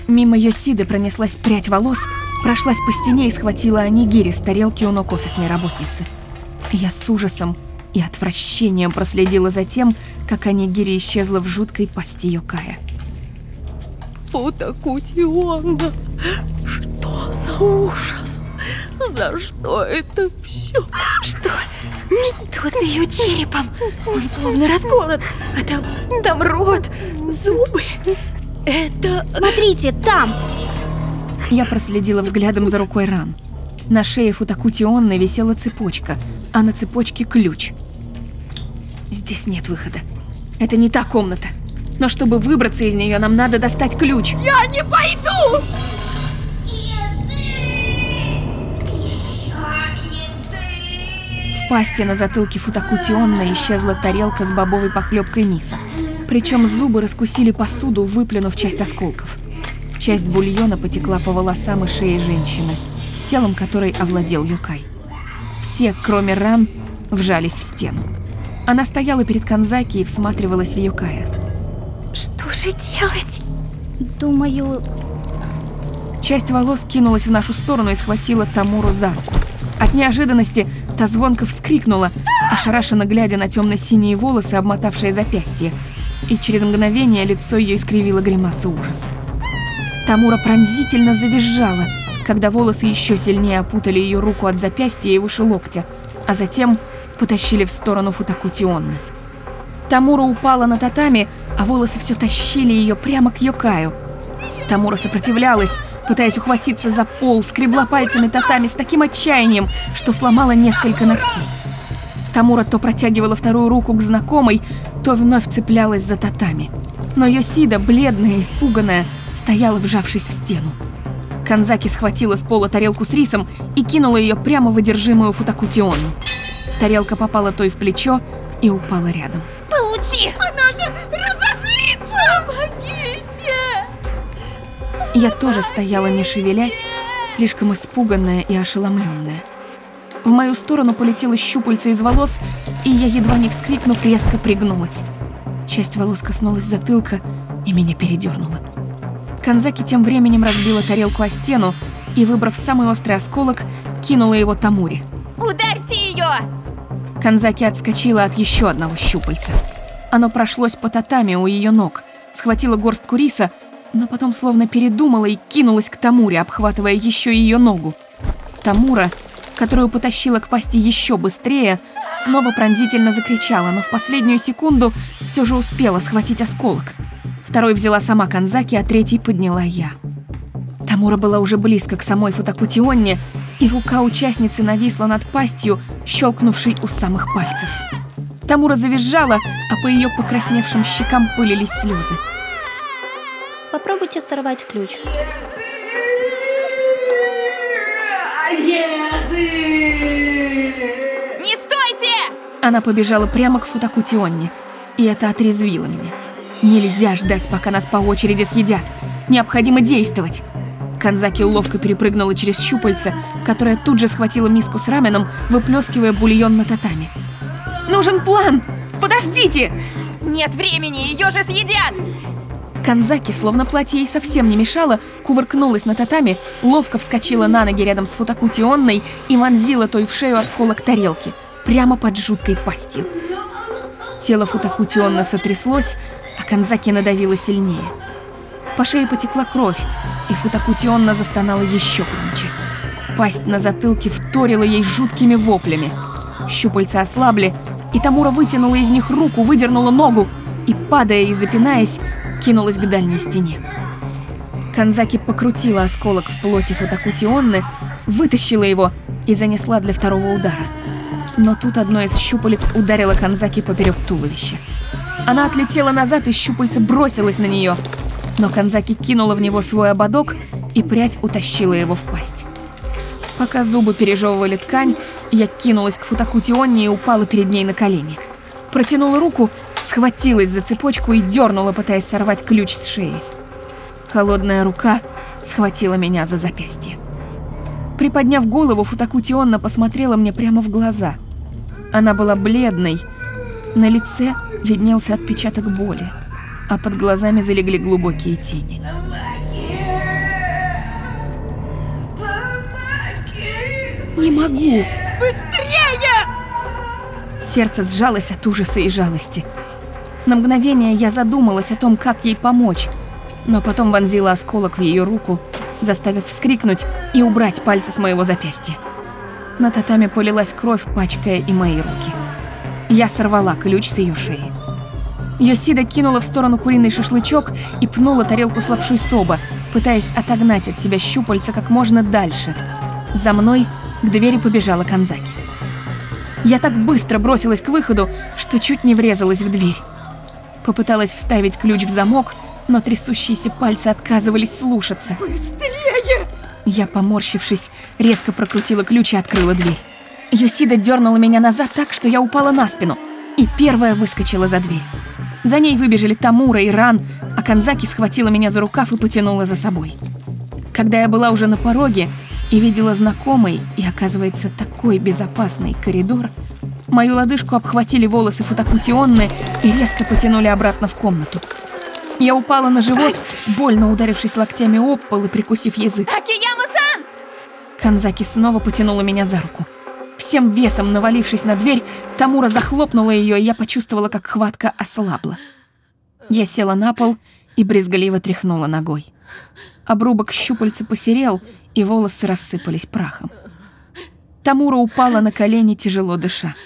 Мимо Йосиды пронеслась прядь волос, прошлась по стене и схватила анигири с тарелки у ног офисной работницы. Я с ужасом и отвращением проследила за тем, как анигири исчезла в жуткой пасти Йокая. Футакутиона, что за ужас? За что это все? Что? Что за ее черепом? Он словно расколот, а там, там рот, зубы. Это... Смотрите, там! Я проследила взглядом за рукой ран. На шее Футакути Онны висела цепочка, а на цепочке ключ. Здесь нет выхода. Это не та комната. Но чтобы выбраться из нее, нам надо достать ключ. Я не пойду! В пасти на затылке Футакути Онны исчезла тарелка с бобовой похлебкой миса. Причем зубы раскусили посуду, выплюнув часть осколков. Часть бульона потекла по волосам и шее женщины, телом которой овладел Юкай. Все, кроме ран, вжались в стену. Она стояла перед Канзаки и всматривалась в Юкая. Что же делать? Думаю... Часть волос кинулась в нашу сторону и схватила Тамуру за руку. От неожиданности та звонко вскрикнула, ошарашенно глядя на темно-синие волосы, обмотавшие запястье, и через мгновение лицо ее искривило гримаса ужаса. Тамура пронзительно завизжала, когда волосы еще сильнее опутали ее руку от запястья и выше локтя, а затем потащили в сторону Футакутионны. Тамура упала на татами, а волосы все тащили ее прямо к Йокаю. Тамура сопротивлялась, пытаясь ухватиться за пол, скребла пальцами татами с таким отчаянием, что сломала несколько ногтей. Тамура то протягивала вторую руку к знакомой, то вновь цеплялась за татами. Но Йосида, бледная и испуганная, стояла, вжавшись в стену. Канзаки схватила с пола тарелку с рисом и кинула ее прямо в одержимую Футакутиону. Тарелка попала той в плечо и упала рядом. Получи! Она же разозлится! Помогите! Я тоже стояла, не шевелясь, слишком испуганная и ошеломленная. В мою сторону полетело щупальце из волос, и я, едва не вскрикнув, резко пригнулась. Часть волос коснулась затылка и меня передернула. Канзаки тем временем разбила тарелку о стену и, выбрав самый острый осколок, кинула его Тамуре. Ударьте ее! Канзаки отскочила от еще одного щупальца. Оно прошлось по татами у ее ног, схватило горстку риса, но потом словно передумала и кинулась к Тамуре, обхватывая еще ее ногу. Тамура, которую потащила к пасти еще быстрее, снова пронзительно закричала, но в последнюю секунду все же успела схватить осколок. Второй взяла сама Канзаки, а третий подняла я. Тамура была уже близко к самой Футакутионне, и рука участницы нависла над пастью, щелкнувшей у самых пальцев. Тамура завизжала, а по ее покрасневшим щекам пылились слезы. Попробуйте сорвать ключ. Не стойте! Она побежала прямо к Футакутионне, и это отрезвило меня. Нельзя ждать, пока нас по очереди съедят. Необходимо действовать. Канзаки ловко перепрыгнула через щупальце, которое тут же схватила миску с раменом, выплескивая бульон на татами. «Нужен план! Подождите!» Нет времени, ее же съедят! Канзаки, словно платье ей совсем не мешало, кувыркнулась на татами, ловко вскочила на ноги рядом с Футакутионной и вонзила той в шею осколок тарелки, прямо под жуткой пастью. Тело Футакутионна сотряслось, а Канзаки надавила сильнее. По шее потекла кровь, и Футакутионна застонала еще громче. Пасть на затылке вторила ей жуткими воплями. Щупальца ослабли, и Тамура вытянула из них руку, выдернула ногу и, падая и запинаясь, кинулась к дальней стене. Канзаки покрутила осколок в плоти Футакутионны, вытащила его и занесла для второго удара. Но тут одно из щупалец ударило Канзаки поперек туловища. Она отлетела назад, и щупальце бросилось на нее. Но Канзаки кинула в него свой ободок, и прядь утащила его в пасть. Пока зубы пережевывали ткань, я кинулась к Футакутионне и упала перед ней на колени. Протянула руку, схватилась за цепочку и дернула, пытаясь сорвать ключ с шеи. Холодная рука схватила меня за запястье. Приподняв голову, Футакутионна посмотрела мне прямо в глаза. Она была бледной, на лице виднелся отпечаток боли, а под глазами залегли глубокие тени. Не могу. Быстрее! Сердце сжалось от ужаса и жалости. На мгновение я задумалась о том, как ей помочь, но потом вонзила осколок в ее руку, заставив вскрикнуть и убрать пальцы с моего запястья. На татами полилась кровь, пачкая и мои руки. Я сорвала ключ с ее шеи. Йосида кинула в сторону куриный шашлычок и пнула тарелку с лапшой соба, пытаясь отогнать от себя щупальца как можно дальше. За мной к двери побежала Канзаки. Я так быстро бросилась к выходу, что чуть не врезалась в дверь. Попыталась вставить ключ в замок, но трясущиеся пальцы отказывались слушаться. Быстрее! Я, поморщившись, резко прокрутила ключ и открыла дверь. Юсида дернула меня назад так, что я упала на спину, и первая выскочила за дверь. За ней выбежали Тамура и Ран, а Канзаки схватила меня за рукав и потянула за собой. Когда я была уже на пороге и видела знакомый и, оказывается, такой безопасный коридор, мою лодыжку обхватили волосы Футакутионны и резко потянули обратно в комнату. Я упала на живот, больно ударившись локтями об пол и прикусив язык. Акияма-сан! Канзаки снова потянула меня за руку. Всем весом навалившись на дверь, Тамура захлопнула ее, и я почувствовала, как хватка ослабла. Я села на пол и брезгливо тряхнула ногой. Обрубок щупальца посерел, и волосы рассыпались прахом. Тамура упала на колени, тяжело дыша.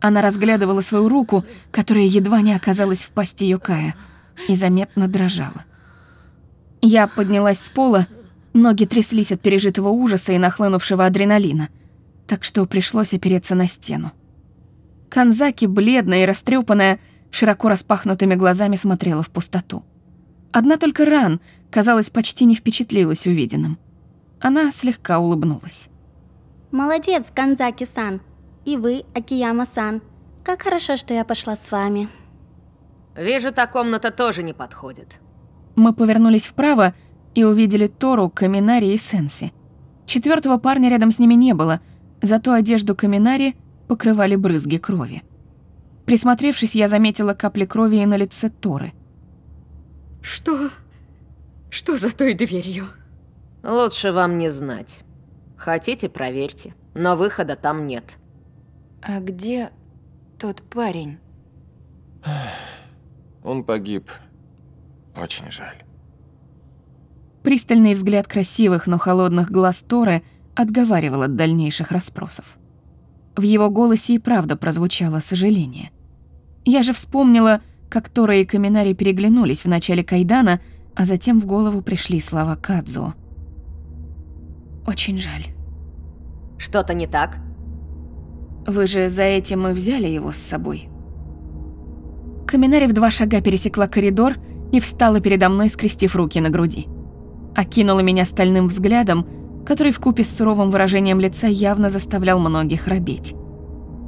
Она разглядывала свою руку, которая едва не оказалась в пасти Йокая, и заметно дрожала. Я поднялась с пола, ноги тряслись от пережитого ужаса и нахлынувшего адреналина, так что пришлось опереться на стену. Канзаки, бледная и растрепанная, широко распахнутыми глазами смотрела в пустоту. Одна только Ран, казалось, почти не впечатлилась увиденным. Она слегка улыбнулась. Молодец, Канзаки-сан. И вы, Акияма-сан. Как хорошо, что я пошла с вами. Вижу, та комната тоже не подходит. Мы повернулись вправо и увидели Тору, Каминари и Сенси. Четвертого парня рядом с ними не было, зато одежду Каминари покрывали брызги крови. Присмотревшись, я заметила капли крови и на лице Торы. Что? Что за той дверью? Лучше вам не знать. Хотите, проверьте. Но выхода там нет. А где тот парень? Он погиб. Очень жаль. Пристальный взгляд красивых, но холодных глаз Торы отговаривал от дальнейших расспросов. В его голосе и правда прозвучало сожаление. Я же вспомнила, как Тора и Каминари переглянулись в начале Кайдана, а затем в голову пришли слова Кадзу. «Очень жаль». Что-то не так? Вы же за этим и взяли его с собой. Каминари в два шага пересекла коридор и встала передо мной, скрестив руки на груди. Окинула меня стальным взглядом, который вкупе с суровым выражением лица явно заставлял многих робеть.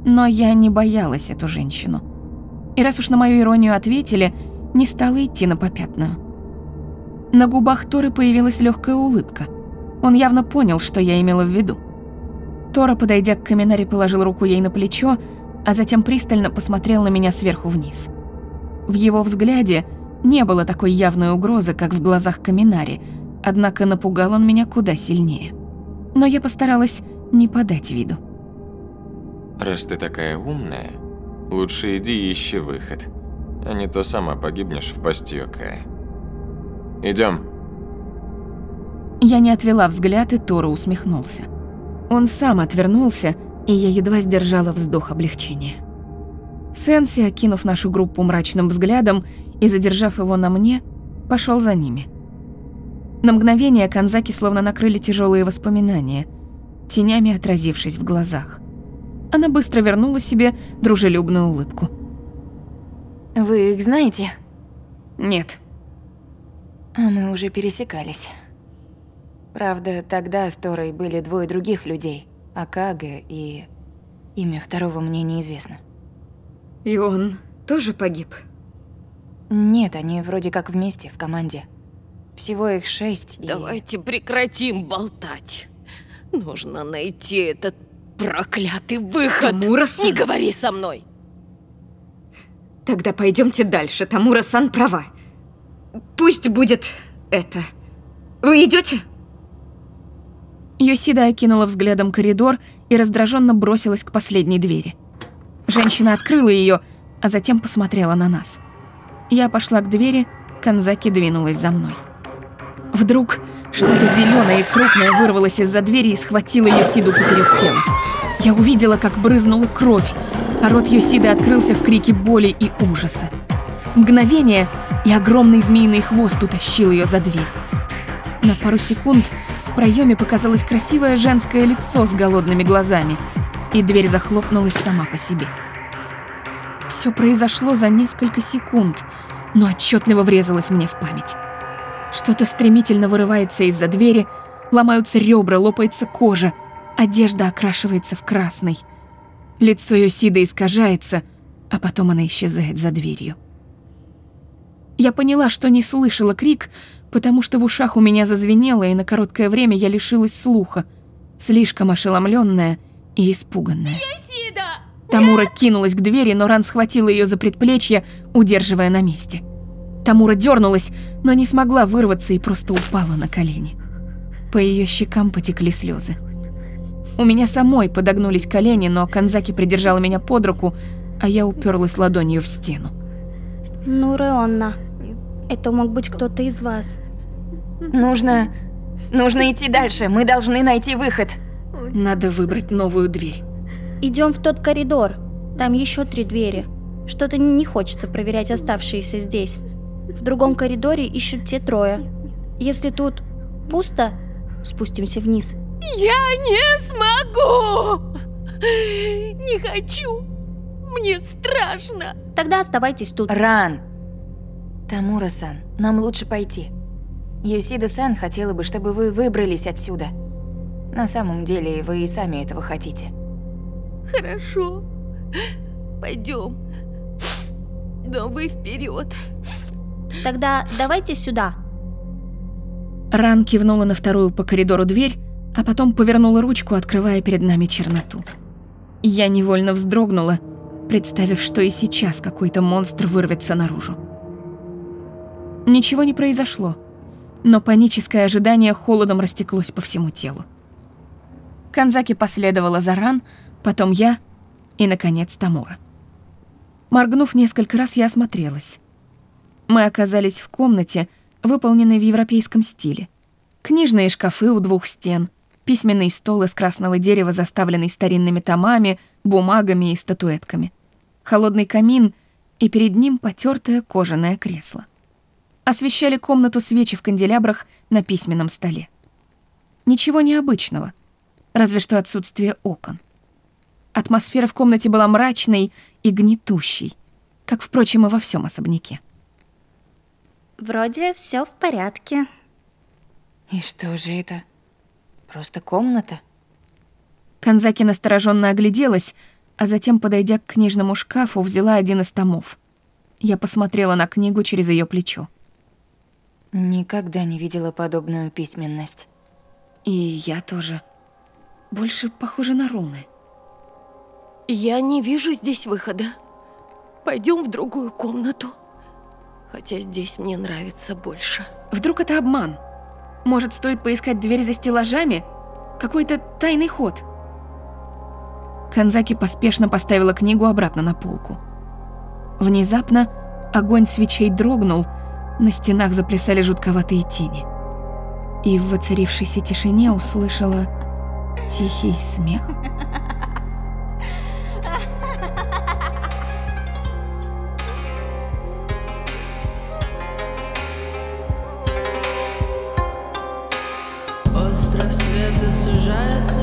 Но я не боялась эту женщину. И раз уж на мою иронию ответили, не стала идти на попятную. На губах Торы появилась легкая улыбка. Он явно понял, что я имела в виду. Тора, подойдя к Каминаре, положил руку ей на плечо, а затем пристально посмотрел на меня сверху вниз. В его взгляде не было такой явной угрозы, как в глазах Каминари, однако напугал он меня куда сильнее. Но я постаралась не подать виду. Раз ты такая умная, лучше иди и ищи выход, а не то сама погибнешь в пасти Йокая. Идем. Я не отвела взгляд, и Тора усмехнулся. Он сам отвернулся, и я едва сдержала вздох облегчения. Сенси, окинув нашу группу мрачным взглядом и задержав его на мне, пошел за ними. На мгновение Канзаки словно накрыли тяжелые воспоминания, тенями отразившись в глазах. Она быстро вернула себе дружелюбную улыбку. Вы их знаете? Нет. А мы уже пересекались. Правда, тогда с Торой были двое других людей. Акага и... Имя второго мне неизвестно. И он тоже погиб? Нет, они вроде как вместе, в команде. Всего их шесть и... Давайте прекратим болтать. Нужно найти этот проклятый выход. Тамура-сан. Не говори со мной. Тогда пойдемте дальше. Тамура-сан права. Пусть будет это. Вы идете? Йосида окинула взглядом коридор и раздраженно бросилась к последней двери. Женщина открыла ее, а затем посмотрела на нас. Я пошла к двери, Канзаки двинулась за мной. Вдруг что-то зеленое и крупное вырвалось из-за двери и схватило Йосиду поперек тела. Я увидела, как брызнула кровь, а рот Йосиды открылся в крике боли и ужаса. Мгновение, и огромный змеиный хвост утащил ее за дверь. На пару секунд в проеме показалось красивое женское лицо с голодными глазами, и дверь захлопнулась сама по себе. Все произошло за несколько секунд, но отчетливо врезалось мне в память. Что-то стремительно вырывается из-за двери, ломаются ребра, лопается кожа, одежда окрашивается в красный. Лицо Йосиды искажается, а потом она исчезает за дверью. Я поняла, что не слышала крик, потому что в ушах у меня зазвенело, и на короткое время я лишилась слуха, слишком ошеломленная и испуганная. Тамура кинулась к двери, но Ран схватила ее за предплечье, удерживая на месте. Тамура дернулась, но не смогла вырваться и просто упала на колени. По ее щекам потекли слезы. У меня самой подогнулись колени, но Канзаки придержала меня под руку, а я уперлась ладонью в стену. Ну, Реонна, это мог быть кто-то из вас. Нужно... Нужно идти дальше. Мы должны найти выход. Надо выбрать новую дверь. Идем в тот коридор. Там еще три двери. Что-то не хочется проверять оставшиеся здесь. В другом коридоре ищут те трое. Если тут пусто, спустимся вниз. Я не смогу! Не хочу! Мне страшно! Тогда оставайтесь тут. Ран! Тамура-сан, нам лучше пойти. Юсида-сан хотела бы, чтобы вы выбрались отсюда. На самом деле, вы и сами этого хотите. Хорошо. Пойдем. Но вы вперед. Тогда давайте сюда. Ран кивнула на вторую по коридору дверь, а потом повернула ручку, открывая перед нами черноту. Я невольно вздрогнула, представив, что и сейчас какой-то монстр вырвется наружу. Ничего не произошло, но паническое ожидание холодом растеклось по всему телу. Канзаки последовала за Ран, потом я и, наконец, Тамура. Моргнув несколько раз, я осмотрелась. Мы оказались в комнате, выполненной в европейском стиле. Книжные шкафы у двух стен, письменный стол из красного дерева, заставленный старинными томами, бумагами и статуэтками, холодный камин и перед ним потертое кожаное кресло. Освещали комнату свечи в канделябрах на письменном столе. Ничего необычного, разве что отсутствие окон. Атмосфера в комнате была мрачной и гнетущей, как, впрочем, и во всем особняке. Вроде все в порядке. И что же это? Просто комната? Канзаки настороженно огляделась, а затем, подойдя к книжному шкафу, взяла один из томов. Я посмотрела на книгу через ее плечо. Никогда не видела подобную письменность. И я тоже. Больше похоже на руны. Я не вижу здесь выхода. Пойдем в другую комнату. Хотя здесь мне нравится больше. Вдруг это обман? Может, стоит поискать дверь за стеллажами? Какой-то тайный ход? Канзаки поспешно поставила книгу обратно на полку. Внезапно огонь свечей дрогнул, на стенах заплясали жутковатые тени. И в воцарившейся тишине услышала тихий смех. Остров света сужается